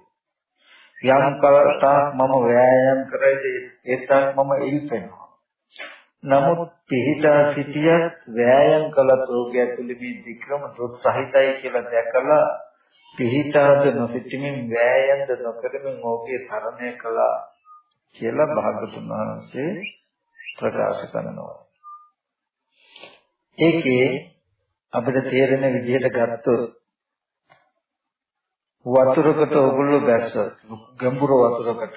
යම් කලක මම වෑයම් කරයිද ඒතක් මම ඉල්පෙනවා. නමුත් පිහිටා සිටියත් වෑයම් කළත් ඕගේ ඇතුලේ මේ වික්‍රම දොස් සහිතයි කියලා දැකලා පිහිටාද නොසිටමින් වෑයම්ද නොකරමින් ඕගේ තරණය කළා කියලා භාගතුන් වහන්සේ ප්‍රකාශ කරනවා. ඒකේ අපිට තේරෙන විදිහට ගත්තොත් වතුරකට ඔගොල්ලෝ බැස්සොත් ගැඹුරු වතුරකට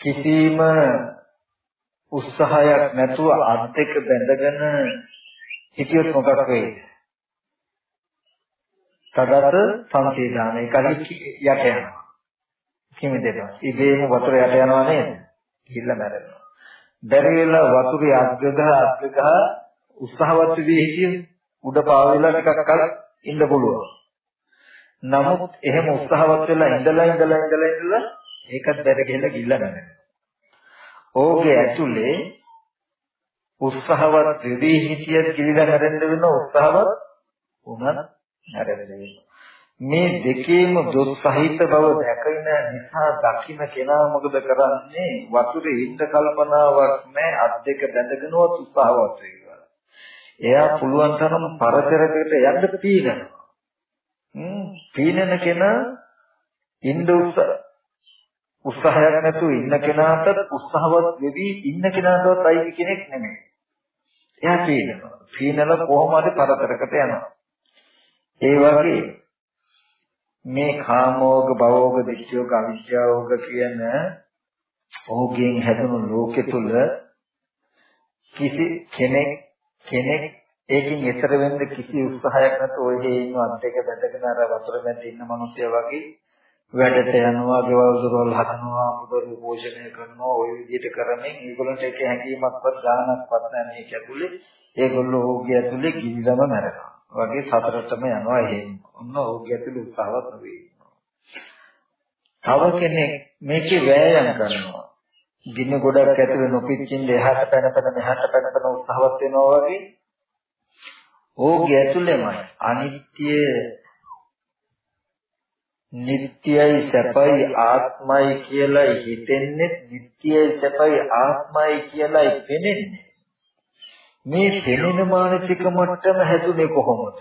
කිසිම උත්සාහයක් නැතුව අත් දෙක බැඳගෙන හිටියොත් මොකක් වෙයිද? තදත සංසේදානය කලින් යට යනවා. කිමිදෙනවා. ඉබේම වතුර යට යනවා නේද? ගිහිල්ලා මැරෙනවා. බැරි වෙලා වතුරේ අග්ගගහ අග්ගගහ උත්සාහවත් වී හිටියොත් උඩ පාවෙලා ටිකක් කල ඉන්න පුළුවන්. නමුත් එහෙම උත්සාහවත් වෙලා ඉඳලා ඉඳලා ඉඳලා ඉඳලා ඒකත් බැර ගිහලා ගිල්ල ගන්න. ඕකේ ඇතුලේ උත්සාහවත් වෙදී හිටියත් කිලිලා හැරෙන්න වෙන උත්සාහවත් වුණත් හැරෙන්න වෙනවා. මේ දෙකේම දොස් සහිත බව දැකින නිසා දකින්න කෙනා මොකද කරන්නේ වතුරේ ඉන්න කල්පනාවක් නැහැ අත් දෙක බැඳගෙනවත් උත්සාහවත් වෙනවා. එයා පුළුවන් තරම් පරතරකට යන්න පීනනවා. හ්ම් පීනන කෙනා ඉන්න උත්සාහ උත්සාහයක් නැතුව ඉන්න කෙනාට උත්සාහවත් වෙවි ඉන්න කෙනාටවත් අයිති කෙනෙක් නෙමෙයි. එයා පීනනවා. පීනලා කොහොම හරි පරතරකට යනවා. ඒ වගේ මේ කාමෝග භවෝග දිට්ඨියෝග අවිද්‍යාවෝග කියන ඕගෙන් හැදුණු ලෝකෙ තුල කිසි කෙනෙක් කෙනෙක් ඒකෙන් එතර වෙන්න කිසි උත්සාහයක් නැතුව ඔය දේ ඉන්නවත් දෙක බැඳගෙන අර වතුර මැද ඉන්න මිනිස්සයා වගේ වැඩට යනවා, ගෙවල් දොරවල් හදනවා, මුදල් පෝෂණය කරනවා, ওই විදිහට කරමින් ඒගොල්ලන්ට ඒක හැඟීමක්වත් ගානක්වත් නැහැ මේක ඇතුලේ. ඒගොල්ලෝ ඕගේ ඇතුලේ කිලිදම මැරෙනවා. වගේ සතරටම යනවා එහෙම. ඔන්න ඕගේ ඇතුලේ උත්සාහවත් නෙවෙයි. තව කෙනෙක් මේකේ වෑයම් කරනවා. ගින්න ගොඩක් ඇතුලේ නොපිච්චින්න එහාට පැන පැන මෙහාට පැන පැන උත්සාහවත් වෙනවා වගේ ඕගේ ඇතුලේමයි අනිත්‍ය නිට්ටයයි සැපයි ආත්මයි කියලා හිතෙන්නේ නිට්ටයයි සැපයි ආත්මයි කියලායි පෙනෙන්නේ මේ පෙනෙන මානසික මට්ටම හැදුනේ කොහොමද?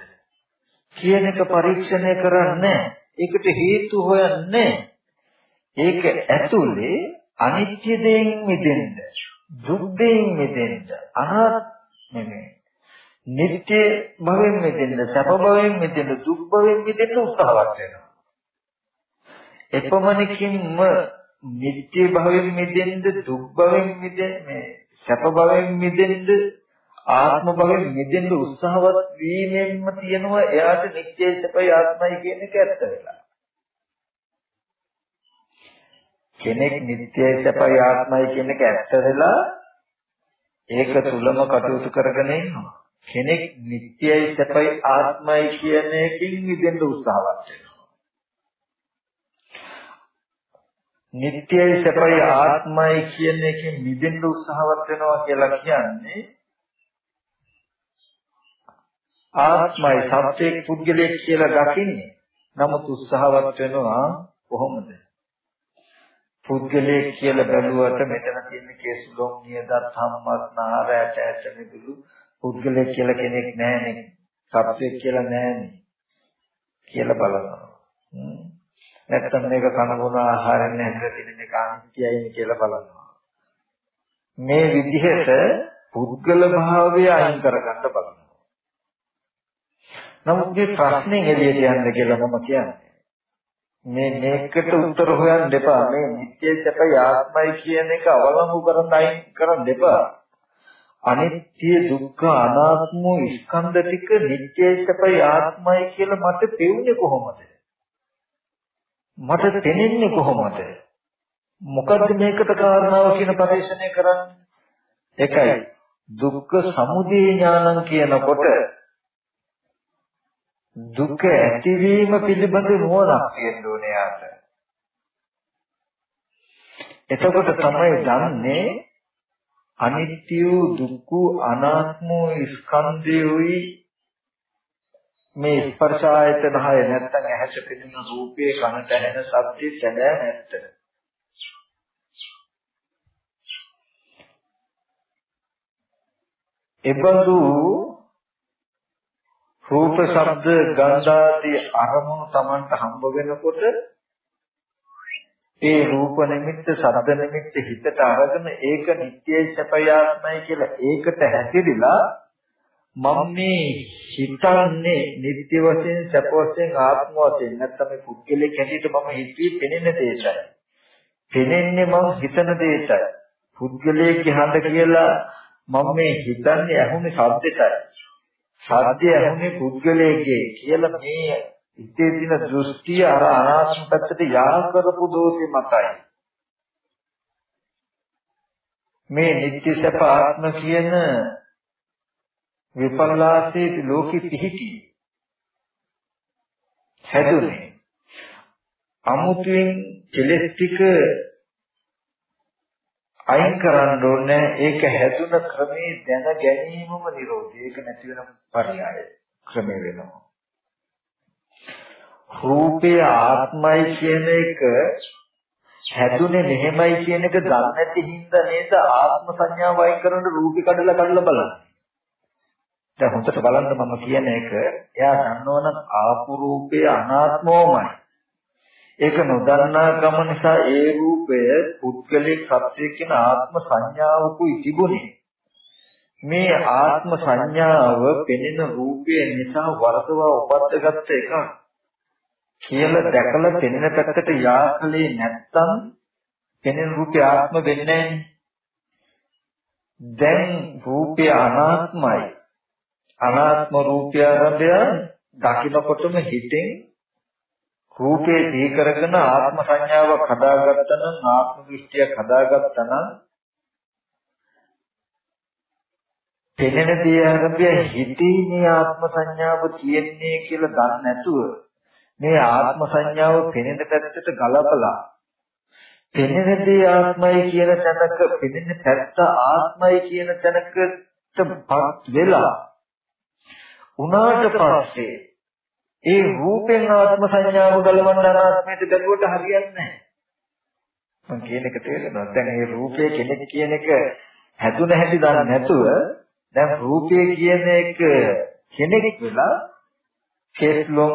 කියන එක පරීක්ෂණය කරන්නේ ඒකට හේතු හොයන්නේ ඒක ඇතුලේ අනිත්‍ය දෙයින් මිදෙන්න දුක් දෙයින් මිදෙන්න අනාත්ම නෙමෙයි. නිත්‍ය භවෙන් මිදෙන්න සැප භවෙන් මිදෙන්න දුක් භවෙන් මිදෙන්න උත්සාහවත් වෙනවා. එපමණකින්ම නිත්‍ය භවෙන් මිදෙන්න දුක් භවෙන් මිදෙන්න මේ සැප භවෙන් මිදෙන්න ආත්ම භවෙන් මිදෙන්න උත්සාහවත් වීමෙන්ම තියෙනවා එයාට නිත්‍ය සැපයි ආත්මයි කියන එක ඇත්ත වෙලා. කෙනෙක් නිත්‍ය සැපයි ආත්මයි කියන එක ඇත්ත වෙලා ඒක තුලම කටයුතු කරගෙන ඉන්නවා. කෙනෙක් නිත්‍යයි සැපයි ආත්මයි කියන එකකින් මිදෙන්න උත්සාහවත් වෙනවා. නිට්ටයයි සැපයි ආත්මයි කියන එකෙන් මිදෙන්න උත්සාහවත් වෙනවා කියලා කියන්නේ ආත්මයි සත්‍යයක් පුද්ගලයෙක් කියලා දකින්නේ නමුත් උත්සාහවත් වෙනවා කොහොමද පුද්ගලයෙක් කියලා බැලුවට මෙතන තියෙන කේසුලොම් නියදත් හම්මස් නාරයට ඇට මිදුළු පුද්ගලයෙක් කියලා කෙනෙක් නැහැනේ. සත්‍යයක් කියලා නැහැනේ. කියලා බලනවා. නැත්තම් මේක කනගුණ ආහාරයෙන් නැහැද තියෙන එක අනිත්‍යයි කියලා බලනවා. මේ විදිහට පුද්ගල භාවය අයින් කරගන්න බලනවා. නමුත් මේ ප්‍රශ්නේ එළියට යන්න කියලා මම කියන්නේ. මේ මේකට උත්තර හොයන්න එපා. මේ නිත්‍ය සැපයි ආත්මයි කියන එක අවලංගු කරන් අයින් කරන්න එපා. අනිත්‍ය දුක්ඛ අනාත්ම ස්කන්ධ ටික නිත්‍ය සැපයි ආත්මයි කියලා මට පෙවුනේ කොහොමද? මට තේන්නේ කොහොමද? මොකද්ද මේකට කාරණාව කියන පරිශ්‍රණය කරන්නේ? එකයි දුක්ඛ සමුදය ඥානං කියනකොට දුක ඇතිවීම පිළිබඳ නුවණක් තියෙන්න ඕනේ යාට. එතකොට තමයි දන්නේ අනිත්‍ය දුක්ඛ අනාත්ම ස්කන්ධයෝයි මේ ස්පර්ශ ආයතන හය නැත්තම් ඇහැට පෙනෙන රූපේ කනට ඇහෙන ශබ්දේ සැබෑ නැත්ත. එබඳු රූප ශබ්ද ගන්ධ ආදී අරමුණු Tamanට හම්බ වෙනකොට ඒ රූප නිමිත්ත ශබ්ද නිමිත්ත හිතට අරගෙන ඒක නිත්‍යයි සැපයාත්මයි කියලා ඒකට හැසිරিলা මම මේ හිතන්නේ නිත්‍ය වශයෙන් සැප වශයෙන් ආත්ම වශයෙන් නැත්නම් මේ පුද්ගලෙක් හැටියට මම හිතුවේ පෙනෙන දෙයටයි. පෙනෙන්නේ මම හිතන දෙයටයි. පුද්ගලයෙක් හඳ කියලා මම මේ හිතන්නේ ඇහුනේ ශබ්දෙටයි. සත්‍ය ඇහුනේ පුද්ගලයේ කියලා මේ හිතේ තියෙන දෘෂ්ටිය අර අනාත්ම පැත්තට යා කරපු දෝෂෙ මතයි. මේ නිත්‍ය සැප ආත්ම කියන විපල්ලාසයේ ලෝකෙ පිහිටි හැදුනේ අමුතුවෙන් කෙලෙස් ටික අයින් කරන්න ඕනේ ඒක හැදුන ක්‍රමේ දැන ගැනීමම නිරෝධය. ඒක නැති වෙන පරිණාමය ක්‍රමේ වෙනවා. රූපේ ආත්මයි කියන එක හැදුනේ මෙහෙමයි කියන එක දන්නේ නැති හින්දා නේද ආත්ම සංඥාව වයින් කරන රූපේ කඩලා කඩලා බලන්නේ. දැන් හොඳට බලන්න මම කියන එක එයා දන්නවනම් ආපු රූපේ අනාත්මවමයි. ඒක නොදන්නා කම නිසා ඒ රූපය පුද්ගලික සත්‍යය කියන ආත්ම සංඥාවකුයි තිබුණේ. මේ ආත්ම සංඥාව පෙනෙන රූපය නිසා වරදවා උපද්දගත්ත එක කියලා දැකලා පෙනෙන පැත්තට යාකලේ නැත්තම් පෙනෙන රූපය ආත්ම වෙන්නේ දැන් රූපය අනාත්මයි. අනාත්ම රූපය ආරම්භය දකින්නකොටම හිතෙන් රූපේ දී කරගෙන ආත්ම සංඥාවක් හදාගත්තා නම් ආත්ම දෘෂ්ටියක් හදාගත්තා නම් පෙනෙන දේ අරබිය හිතීමේ ආත්ම සංඥාව තියෙන්නේ කියලා දන්නේ නැතුව මේ ආත්ම සංඥාව පෙනෙන පැත්තට ගලපලා පෙනෙන දේ ආත්මයි කියන තැනක පෙනෙන පැත්ත ආත්මයි කියන තැනකටපත් වෙලා උනාට පස්සේ ඒ රූපෙන් ආත්ම සංඥාව ගලවන්න අනාත්මයට බැලුවට හරියන්නේ නැහැ. මම කියන එක තේරෙනවද? දැන් මේ රූපය කෙනෙක් කියන එක හැදුන හැටි දන්නේ නැතුව දැන් රූපය කියන එක කෙනෙක් වෙලා කෙස්ලොම්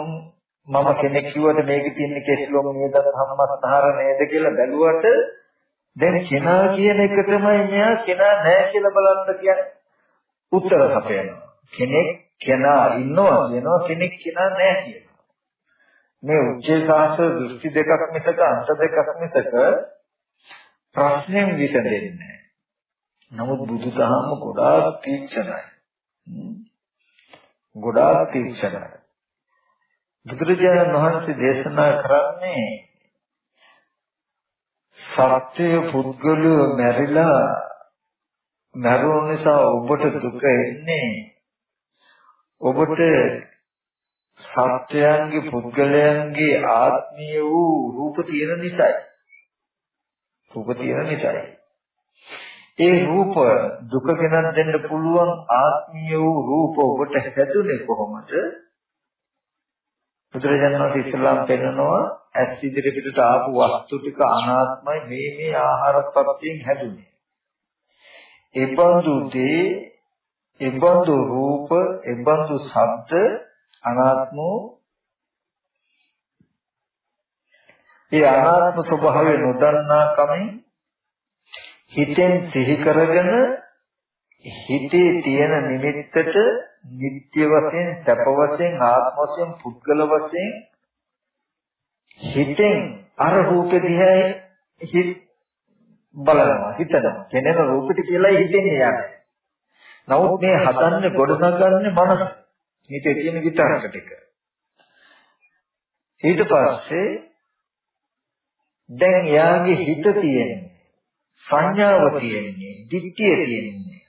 මම කෙනෙක් කිව්වට මේකේ තියෙන කෙස්ලොම් නේද සම්මස්තහර නේද කියලා බැලුවට දැන් කෙනා කියන එක තමයි මෙයා කෙනා නැහැ කියලා බලන්න කියන්නේ උත්තර හපයනවා. කෙනෙක් කෙනා ඉන්නවා කියනවා කෙනෙක් කෙනා නැහැ කියනවා. මේ උච්චේ සාහස දෘෂ්ටි දෙකක් මිසක අන්ත දෙකක් මිසක ප්‍රශ්නෙම් විසඳෙන්නේ නැහැ. නමුත් බුදුදහම ගොඩාක් තීක්ෂණයි. ගොඩාක් තීක්ෂණයි. බුදුරජාණන් වහන්සේ දේශනා කරන්නේ සත්‍ය පුද්ගලය මැරිලා මරුණ නිසා ඔබට දුක එන්නේ ඔබට සත්‍යයන්ගේ පුද්ගලයන්ගේ ආත්මීය වූ රූප තියෙන නිසායි. රූප තියෙන නිසායි. ඒ රූප දුක ගෙනත් දෙන්න පුළුවන් ආත්මීය වූ රූප ඔබට හැදුනේ කොහොමද? බුදුරජාණන් වහන්සේ ඉස්ලාම් පෙන්නනවා ඇස් ඉදිරියට ආපු වස්තු ටික අනාත්මයි මේ මේ ආහාර ප්‍රත්‍යයෙන් හැදුනේ. එබඳු දේ, එබඳු රූප, එබඳු ශබ්ද අනාත්මෝ ඒ අනාත්ම ස්වභාවය නොදන්නා කමින් හිතෙන් සිහි කරගෙන හිතේ තියෙන නිමිත්තට නිත්‍ය වශයෙන් සැප වශයෙන් ආත්ම වශයෙන් පුද්ගල වශයෙන් හිතෙන් අර රූපෙ දිහා හිත බලනවා හිතනවා. කෙනෙක් රූපෙට කියලායි හිතෙන්නේ යන්නේ නමුත් මේ හදන්නේ ගොඩනගන්නේ මනස. හිතේ තියෙන විතරක ටික. ඊට පස්සේ දැන් යාගේ හිත තියෙන්නේ සංඥාව තියෙන්නේ දිට්ඨිය තියෙන්නේ.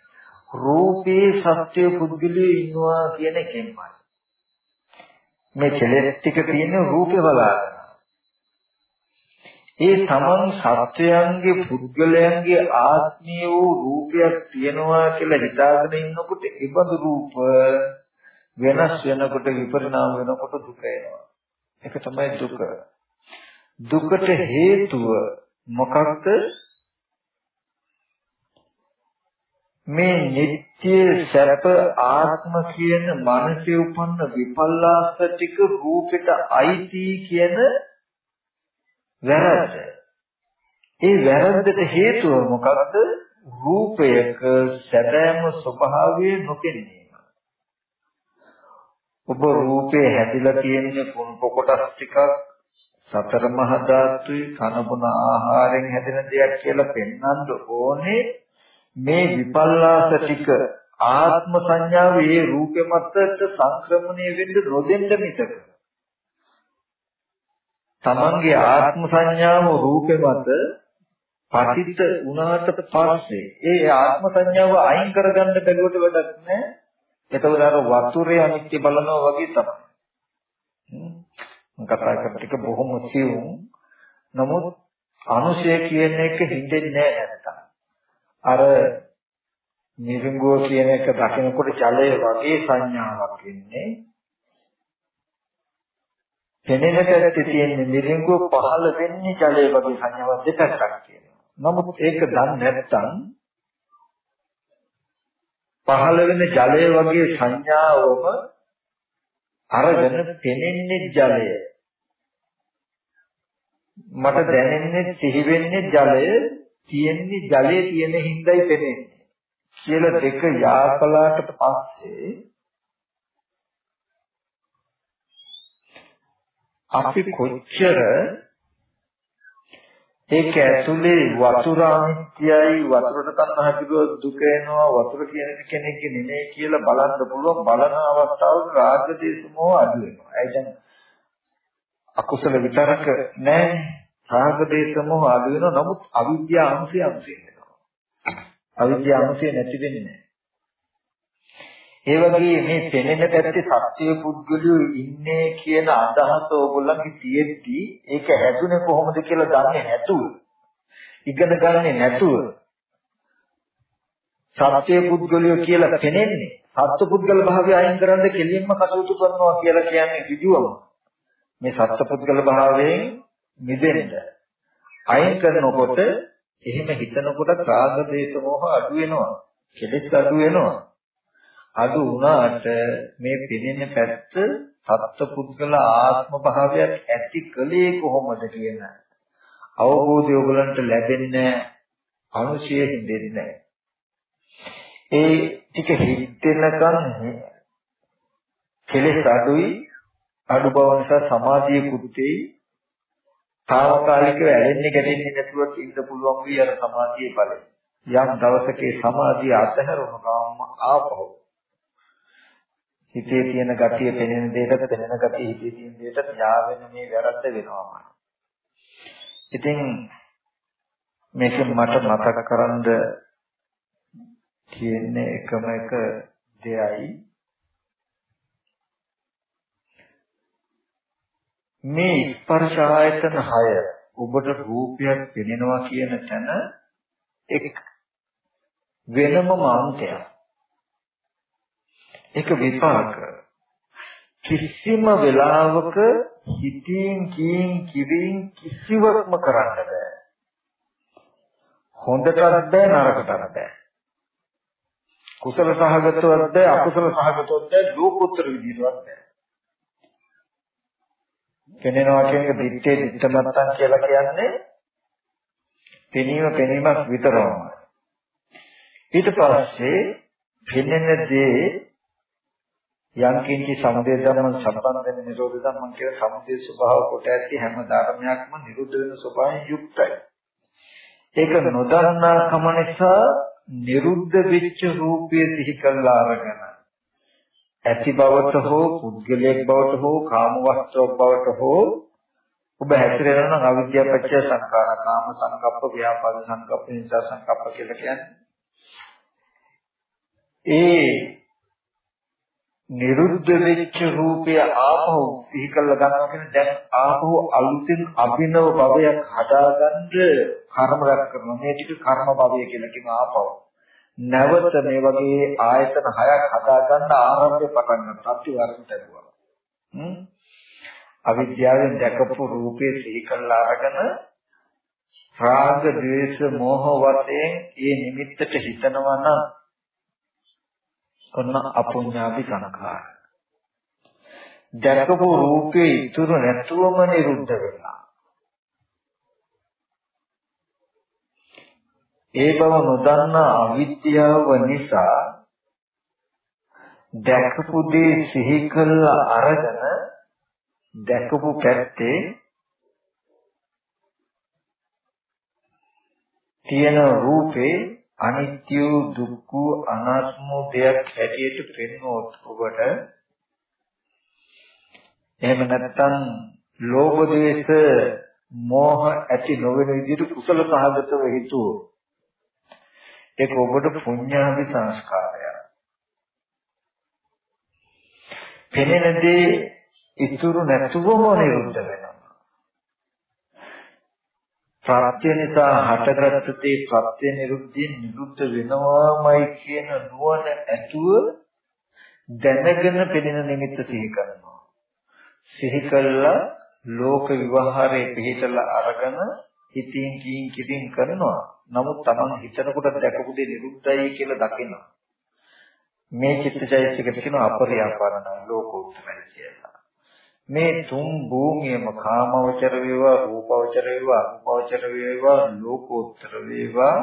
රූපේ සත්‍ය පුද්ගලයේ ඉන්නවා කියන එකෙන්මයි. මේ කෙලෙස් ටික තියෙන රූපේ බලාගෙන ඒ තමන් සත්වයන්ගේ පුද්ගලයන්ගේ ආත්මීය වූ රූපයක් තියෙනවා කියලා හිතාගෙන ඉන්නකොට ඒබඳු රූප වෙනස් වෙනකොට විපරිණාම වෙනකොට දුක එනවා. ඒක තමයි දුක. දුකට හේතුව මොකක්ද? මේ නিত্য සැප ආත්ම කියන මානසික උපන්න විපල්ලාස ටික රූපෙට අයිති කියන වැරද්ද. ඒ වැරද්දට හේතුව මොකක්ද? රූපයක සැබෑම ස්වභාවය නොපෙනීම. ඔබ රූපේ හැදිලා තියෙන කුණු කොටස් ටිකක් සතර මහා ධාතුයි කනබුන ආහාරයෙන් හැදෙන දෙයක් කියලා පෙන්වන්න ඕනේ මේ විපල්ලාස ටික ආත්ම සංඥාව ඒ රූපෙ මතට සංක්‍රමණය වෙන්න නොදෙන්න මිසක තමන්ගේ ආත්ම සංඥාව රූපේ මත පතිත වුණාට පස්සේ ඒ ආත්ම සංඥාව අයින් කරගන්න බැලුවට වැඩක් නැහැ. එතකොට අර වතුරේ අනිත්‍ය බලනවා වගේ තමයි. මම කතා කරපු ටික බොහොම සියුම්. නමුත් අනුශය කියන එක හිතෙන්නේ නැහැ නැත්තම්. අර නිරිංගුව කියන එක දකිනකොට ජලය වගේ සංඥාවක් ඉන්නේ. පෙනෙන පැත්තේ තියෙන මිරිඟුව පහළ වෙන්නේ ජලයේ වගේ සංඥාවක් දෙකක් කියනවා. නමුත් ඒක දන්නේ නැත්නම් පහළ වෙන ජලය වගේ සංඥාවම අරගෙන පෙනෙන්නේ ජලය. මට දැනෙන්නේ සිහි වෙන්නේ ජලය තියෙන්නේ ජලයේ තියෙන හිඳයි පෙනෙන්නේ. කියලා දෙක යාකලාට පස්සේ අපි කොච්චර ඒක ඇතුලේ වතුර අනිත්‍යයි වතුරට තණ්හා කිව්වොත් දුක එනවා වතුර කියන කෙනෙක්ගේ නෙමෙයි කියලා බලන්න පුළුවන් බලන අවස්ථාවක රාග දේශමෝ අඩු වෙනවා. ඒ කියන්නේ අකුසල විතරක නැහැ රාග දේශමෝ අඩු වෙනවා. නමුත් අවිද්‍යාව අංශය අංශය වෙනවා. අවිද්‍යාව අංශය නැති වෙන්නේ නැහැ. ඒ වගේ මේ පෙනෙන පැත්තේ සත්‍ය පුද්ගලයෝ ඉන්නේ කියන අදහස ඕගොල්ලන්ගේ තියෙද්දි ඒක හැදුනේ කොහොමද කියලා දන්නේ නැතුව ඉගෙන ගන්නේ නැතුව. සත්‍ය පුද්ගලයෝ කියලා පෙනෙන්නේ සත්‍ය පුද්ගල භාවය අයින් කරන්න කෙලින්ම කටයුතු කරනවා කියලා කියන්නේ ඍජුවම මේ සත්‍ය පුද්ගල භාවයෙන් මිදෙන්න. අයින් කරනකොට එහෙම හිතනකොට රාග දේශ මොහ අඩු වෙනවා. කෙලෙස් අඩු වෙනවා. අඩු වුණාට මේ පෙනෙන පැත්ත සත්පුද්ගල ආත්ම භාවයක් ඇති කලේ කොහොමද කියන අවබෝධය ඔයගලන්ට ලැබෙන්නේ අනුශය හින්දෙන්නේ ඒ ටික හිතෙනකන් කෙලෙස් අඩුයි අඩු බව නිසා සමාධිය කුත්තේ తాවකාලිකව ඇලෙන්නේ ගැටෙන්නේ නැතුව ඉන්න පුළුවන් වී අර සමාධියේ බලය. යම් දවසකේ සමාධිය අතහැරුණු ගාම ආපහු හිතේ තියෙන ගතිය පෙනෙන දෙයට පෙනෙන ගතිය හිතේ තියෙන දෙයට යාවෙන මේ වැරද්ද වෙනවාමයි. ඉතින් මේක මට මතක කරන්ද කියන්නේ එකම එක දෙයයි මේ ස්පර්ශ ආයතන 6 ඔබට රූපයක් පෙනෙනවා කියන තැන එක් වෙනම අන්තයක් ඒක විපාක. කිසිම වෙලාවක හිතින් කියින් කිවින් කිසිවක්ම කරන්න බෑ. හොඳටත් බෑ නරකටත් බෑ. කුසල සහගතවත් බෑ අකුසල සහගතවත් බෑ ලෝකෝත්තර විදිහටවත් බෑ. පෙනෙනවා කියන එක දිත්තේ දිත්තමත්තන් කියලා කියන්නේ පෙනීම පෙනීමක් විතරමයි. ඊට පස්සේ පෙනෙන දේ යම් කිංචි සමුදය ධර්ම සම්බන්ධ නිරෝධ ධර්ම කියලා සමුදය ස්වභාව කොට ඇති හැම ධර්මයක්ම නිරුද්ධ වෙන ස්වභාවයෙන් යුක්තයි. ඒක නොදන්නා කම නිසා නිරුද්ධ වෙච්ච රූපය සිහි කළා අරගෙන ඇති බවට හෝ පුද්ගලයෙක් බවට හෝ කාම වස්තුවක් බවට හෝ ඔබ හැසිරෙනවා නම් අවිද්‍යාව පත්‍ය සංකාර කාම සංකප්ප ව්‍යාපාද සංකප්ප නිසා සංකප්ප කියලා කියන්නේ ඒ නිරුද්ධ වෙච්ච රූපය ආපහු සිහි කළා ගන්නවා කියන්නේ දැන් ආපහු අලුතින් අභිනව භවයක් හදාගන්න කර්ම රැස් කරනවා. මේ ටික කර්ම භවය කියලා කියන ආපහු. නැවත මේ වගේ ආයතන හයක් හදාගන්න ආරම්භය පටන් ගන්න ප්‍රතිවර්ණ ලැබුවා හ්ම්. අවිද්‍යාවෙන් දැකපු රූපේ සිහි කළා අරගෙන රාග ద్వේෂ මෝහ වශයෙන් ඒ නිමිත්තට හිතනවා නම් ඔන්න අපුඤ්ඤාපි සංඛාර. දැකපු රූපේ ඉතුරු නැතුවම නිරුද්ධ වෙනවා. ඒ බව නොදන්නා අවිද්‍යාව නිසා දැකපු දේ සිහි කළා අරගෙන දැකපු පැත්තේ තියෙන රූපේ අනිත්‍ය දුක්ඛ අනාත්ම දෙයක් හැටියට පෙන්වොත් ඔබට එහෙම නැත්නම් ලෝභ දේශ මෝහ ඇති නොවන විදිහට කුසල සහගතව හිතුවෝ ඒක ඔබට පුණ්‍යාවි සංස්කාරයක්. පෙනෙන දේ ඉතුරු නැතුවම නිරුද්ධ වෙනවා. ප්‍රත්‍ය නිසා හටගත් දේ ප්‍රත්‍ය නිරුද්ධියෙන් නිරුද්ධ වෙනවාමයි කියන නුවණ ඇතුව දැනගෙන පෙනෙන නිමිත්ත සිහි කරනවා. සිහි කළා ලෝක විවහාරයේ පිළිතලා අරගෙන හිතින් කියින් කියින් කරනවා. නමුත් Taman හිතනකොට දැකපු දේ නිරුද්ධයි කියලා දකිනවා. මේ චිත්තචෛතසික කියනවා අපරියාපරණ ලෝකෝත්තරයි කියලා. මේ තුන් භූමියම කාමවචර වේවා රූපවචර වේවා අරූපවචර වේවා ලෝකෝත්තර වේවා.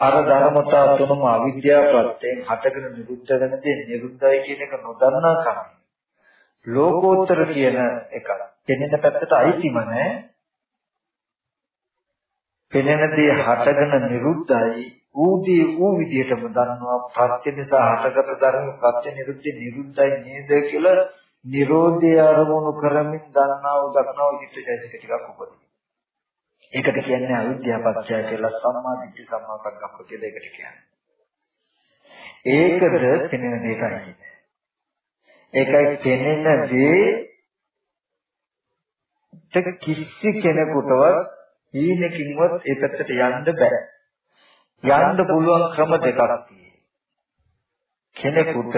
අර ධර්මතා තුනම අවිද්‍යාව ප්‍රත්‍යයෙන් හටගෙන නිරුද්ධ වෙන දේ නිරුද්ධයි කියන එක නොදන්නා කම ලෝකෝත්තර කියන එක පෙනෙන පැත්තට අයිතිම නැහැ පෙනෙන දේ හටගෙන නිරුද්ධයි ඌදී ඌ විදියටම දන්නවා ප්‍රත්‍ය නිසා හටගත් ධර්ම ප්‍රත්‍ය නිරුද්ධ නිරුද්ධයි නේද කියලා නිරෝධය අරමුණු කරමින් දන්නා වූ දක්නා වූ චිත්තචෛතසික ටිකක් උපදිනවා. ඒකට කියන්නේ අවිද්‍යාව පත්‍ය කියලා සම්මා දිට්ඨි සම්මා සංකප්ප කියලා ඒකට කියන්නේ. ඒකද පෙනෙන දෙයයි. ඒකයි පෙනෙන දේ කිසි කෙනෙකුටවත් ඊනකින්වත් ඒ පැත්තට යන්න බෑ. යන්න පුළුවන් ක්‍රම දෙකක් තියෙනවා. කෙනෙකුට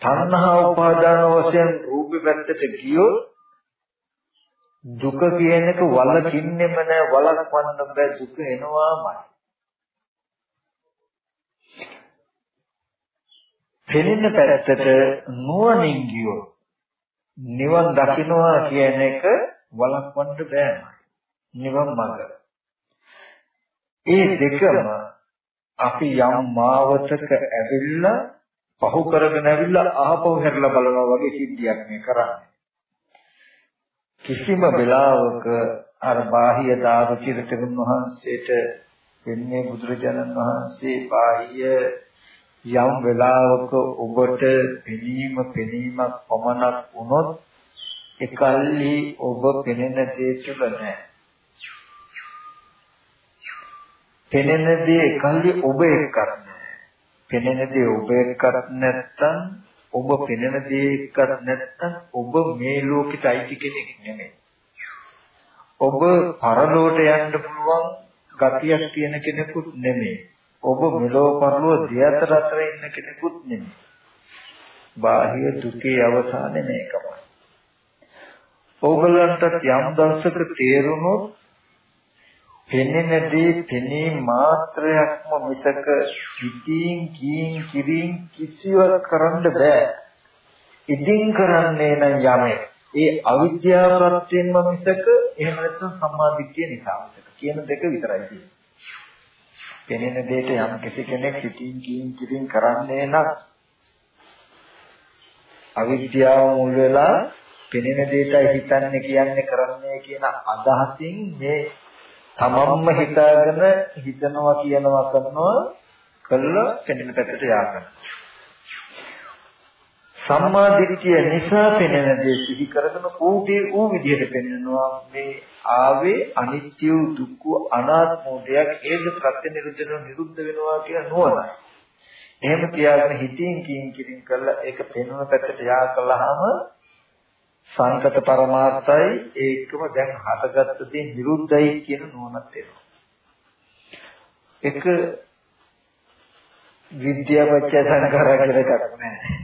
තණ්හා උපාදාන වශයෙන් රූප පැත්තට ගියොත් දුක කියන එක වලකින්නෙම නෑ වලක්වන්න බෑ දුක එනවාමයි. පෙනෙන පැත්තට නුවණින් ගියොත් නිවන් දකින්නවා කියන එක වලක්වන්න බෑමයි. නිවන් මඟ. ඒ දෙකම අපි යම් මාවතක ඇවිල්ලා පහු කරගෙන ඇවිල්ලා ආපහු හැරලා බලනවා වගේ සිද්ධියක් මේ කරන්නේ. කිසිම වෙලාවක අර බාහිය දාවචිරතුන් වහන්සේට වෙන්නේ බුදුරජාණන් වහන්සේ බාහිය යම් වෙලාවක ඔබට පෙනීම පෙනීමක් පමණක් වුණොත් එකල්හි ඔබ පෙනෙන දේ තුළ නැහැ. පෙනෙන දේ එකල්හි ඔබ එක්ක පෙනෙන දේ ඔබ එක්කත් නැත්තම් ඔබ පෙනෙන දේ එක්කත් නැත්තම් ඔබ මේ ලෝකෙට අයිති කෙනෙක් නෙමෙයි. ඔබ පරලෝට යන්න පුළුවන් ගතියක් තියෙන කෙනෙකුත් නෙමෙයි. ඔබ මෙලෝ පරලෝ දෙයතර අතර ඉන්න කෙනෙකුත් නෙමෙයි. බාහිර දුකේ අවසානේ මේකමයි. ඕගලන්ට යම් දවසක තේරුණොත් පෙනෙන දේ පෙනී මාත්‍රයක්ම මිසක හිතින් කියින් කිරින් කිසිවක් කරන්න බෑ. ඉදින් කරන්නේ නම් යමෙක් ඒ අවිද්‍යාව ප්‍රත්‍යයෙන්ම මිසක එහෙම නැත්නම් සම්මාදිට්ඨිය නිසා මිසක කියන දෙක විතරයි තියෙන්නේ. පෙනෙන දෙයට යම් කිසි කෙනෙක් සිටින් කියින් කියින් කරන්නේ නම් අවිද්‍යාව මුල් වෙලා පෙනෙන දෙයටයි හිතන්නේ කියන්නේ කරන්නේ කියන අදහසින් මේ තමන්ම හිතාගෙන හිතනවා කියනවා කරනවා කළා පෙනෙන පැත්තට යාගන්න. සම්මා දිට්ඨිය නිසා පෙනෙන දේ සිහි කරගෙන ඌගේ ඌ විදිහට පෙනෙනවා මේ ආවේ අනිත්‍ය දුක්ඛ අනාත්ම දෙයක් ඒද ප්‍රත්‍ය නිරුද්ධන නිරුද්ධ වෙනවා කියන නුවණයි. එහෙම කියාගෙන හිතින් කියින් කියින් කරලා ඒක පෙනෙන පැත්තට යා කළාම සංකත පරමාර්ථයි ඒකම දැන් හටගත්ත දේ නිරුද්ධයි කියන නුවණක් එනවා. එක විද්‍යාවච්ච සංකාරය කියලා එකක් නැහැ.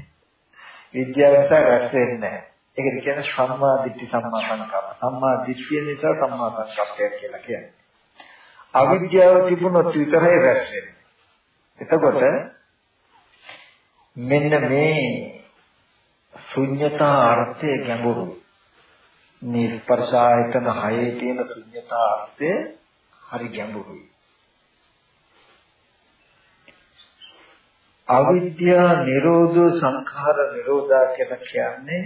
විද්‍යාව නිසා රැස් වෙන්නේ නැහැ. ඒකද කියන්නේ සම්මා දිට්ඨි සම්මා සංකප්ප. සම්මා දිට්ඨිය නිසා සම්මා සංකප්පය කියලා කියන්නේ. අවිද්‍යාව තිබුණොත් විතරයි රැස් වෙන්නේ. එතකොට මෙන්න මේ ශුන්්‍යතා අර්ථය ගැඹුරුයි. මේ ස්පර්ශ ආයතන හයේ තියෙන ශුන්්‍යතා අර්ථය හරි ගැඹුරුයි. අවිද්‍යා නිරෝධ සංඛාර නිරෝධා කියලා කියන්නේ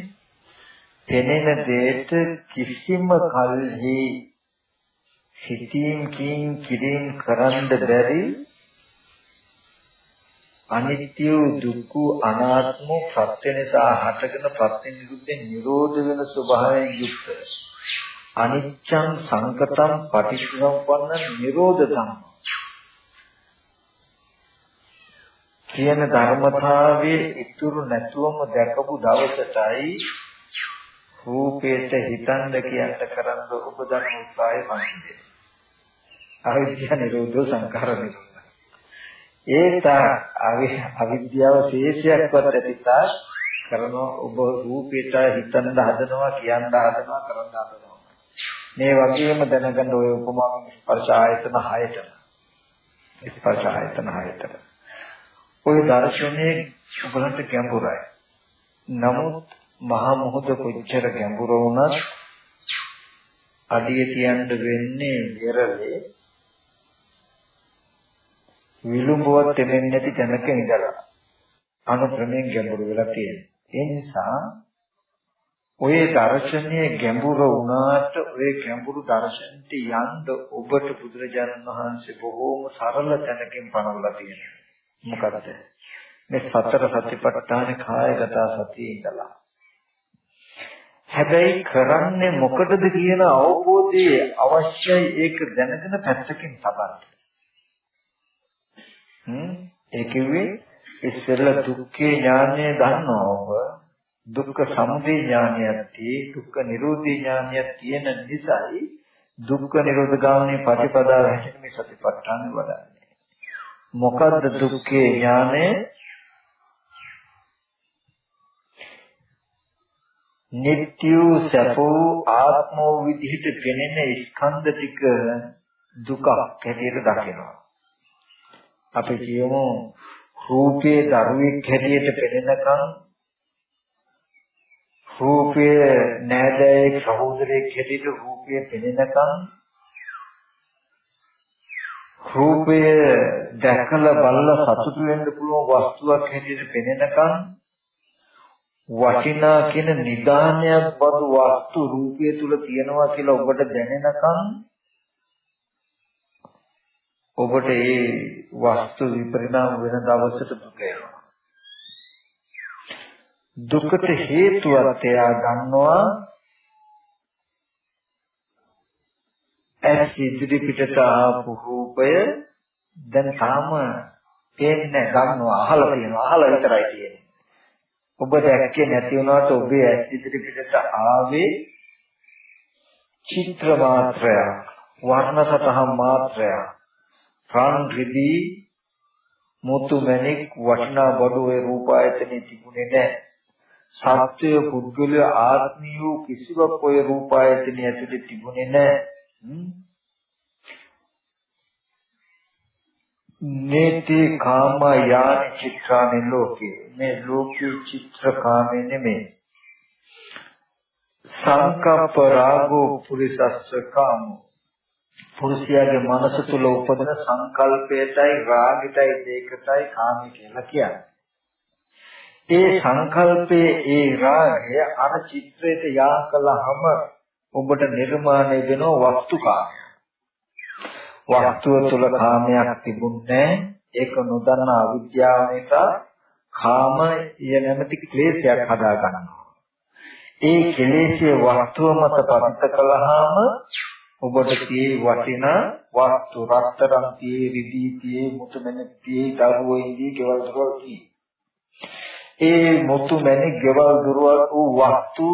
පෙනෙන දෙයට කිසිම කල්හි සිතීම් කින් කිරීම කරන්න බැරි අනිත්‍ය දුක්ඛ අනාත්ම සත්‍ය නිසා හටගෙන ප්‍රත්‍ය නිරුද්ධ නිරෝධ වෙන ස්වභාවයෙන් යුක්ත අනිච්ඡං සංකතං පටිච්චසමුප්පන්න නිරෝධ ධම්ම කියන ධර්මතාවයේ ඉතුරු නැතුවම දැකපු දවසටයි රූපේට හිතන්න කියන්න කරන්න ඔබ දන්න උත්සාහය පන්නේ. අවිද්‍යා නිරෝධ සංඛාර නිරෝධ. ඒත අවිද්‍යාව ශේෂයක්වත් ඇතිතා කරන ඔබ රූපේට හිතන්න හදනවා කියන්න හදනවා කරන්න හදනවා. මේ වගේම දැනගන්න ඔය උපමාවෙන් ස්පර්ශ ආයතන 6ට. ස්පර්ශ ආයතන 6ට. ওই දර්ශනයේ ඔබලන්ට ගැඹුරයි. නමුත් මහා මොහොත කොච්චර ගැඹුර වුණත් අඩිය තියන්න වෙන්නේ විරලේ විලුඹුවක් තෙමෙන්නේ නැති තැනක ඉඳලා අනුක්‍රමයෙන් ගැඹුරු වෙලා තියෙනවා. ඒ නිසා ඔය දර්ශනයේ ගැඹුර වුණාට ඔය ගැඹුරු දර්ශනට යන්න ඔබට බුදුරජාණන් වහන්සේ බොහෝම සරල තැනකින් පනවලා තියෙනවා. මොකද මේ සතර සතිපට්ඨාන කායගත සතියේ ඉඳලා හැබැයි කරන්නේ මොකටද කියන අවබෝධය අවශ්‍යයි ඒක දැනගෙන පැත්තකින් තබන්න. ඒ කිව්වේ ඉස්සෙල්ලා දුක්ඛේ ඥානය ගන්නවා ඔබ දුක්ඛ සමුදය ඥානයත් දුක්ඛ නිරෝධී ඥානයත් තියෙන නිසායි දුක්ඛ නිරෝධ ගාමී ප්‍රතිපදාව හැටියට මේ සතිපට්ඨාන වඩන්නේ. මොකද්ද දුක්ඛේ ඥානය? නිට්ටය සැපෝ ආත්මෝ විදිහට පෙනෙන ස්කන්ධ ටික දුකක් හැටියට දකිනවා. අපි කියමු රූපේ දරුවෙක් හැටියට පෙනෙනකන් රූපය නෑදෑයෙක් සහෝදරයෙක් හැටියට රූපය පෙනෙනකන් රූපය දැකලා බලලා සතුටු වෙන්න පුළුවන් වස්තුවක් හැටියට පෙනෙනකන් වටිනා කියන නිදානයක් බඳු වස්තු රූපය තුල තියෙනවා කියලා ඔබට දැනෙනකන් ඔබට ඒ වස්තු විපරිණාම වෙන දවසට දුක එනවා. දුකට හේතුවක් එයා ගන්නවා ඇස් ඉදිරි පිටට ආපු රූපය දැන් තාම පේන්නේ ගන්නවා අහලා තියෙනවා අහලා විතරයි තියෙන්නේ. ඔබ දැක්කේ නැති වුණාට ඔබේ ඇස් ඉදිරි පිටට ආවේ චිත්‍ර මාත්‍රයක් වර්ණ සතහන් මාත්‍රයක් රන් රිදී මුතු මැණික් වටිනා බඩු ඒ රූපායතනෙ තිබුණේ නැහැ. සත්‍ය පුද්ගලය ආත්මිය කිසිවක් ඔය රූපායතනිය ඇතුලේ තිබුණේ නැහැ. නේති කාම යාන චිත්‍රානේ ලෝකේ මේ ලෝකයේ චිත්‍ර කාමේ නෙමෙයි සංකප්ප රාගෝ පුරිසස්ස කාමෝ පුරුෂයාගේ මනස තුල උපදින සංකල්පයටයි රාගයටයි දෙකටයි කාමී කියලා කියන්නේ. ඒ සංකල්පයේ ඒ රාගය අර චිත්‍රයට යා කළාම ඔබට නිර්මාණය වෙන වස්තුකාමය. වස්තුව තුල කාමයක් තිබුණේ ඒක නොදන්නා අවිද්‍යාව නිසා කාමය නැමැති ක්ලේශයක් හදා ගන්නවා. ඒ කෙලෙස්යේ වස්තුව මත පරිත්‍ත කළාම ඔබට tie වටිනා වස්තු රත්තරන් tie රිදී tie මුතුමැණික් tie දරුවෝ ඉදී ගෙවල් දරුවෝ tie ඒ මුතුමැණික් ගෙවල් දරුවෝ වූ වස්තු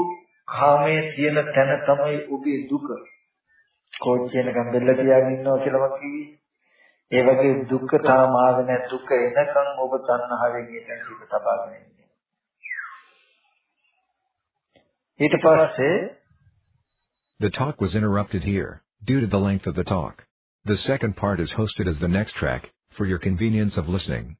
කාමයේ තියෙන තැන තමයි ඔබේ දුක. කෝච්චියන ගම්බෙල්ල තියාගෙන ඉන්නවා කියලා මම කිව්වේ. ඒ වගේ දුක තාම ආවේ නැහැ දුක එනකන් ඔබ තණ්හාවෙන් ඉඳන් දුක තබාගෙන ඉන්නේ. ඊට පස්සේ The talk was interrupted here, due to the length of the talk. The second part is hosted as the next track, for your convenience of listening.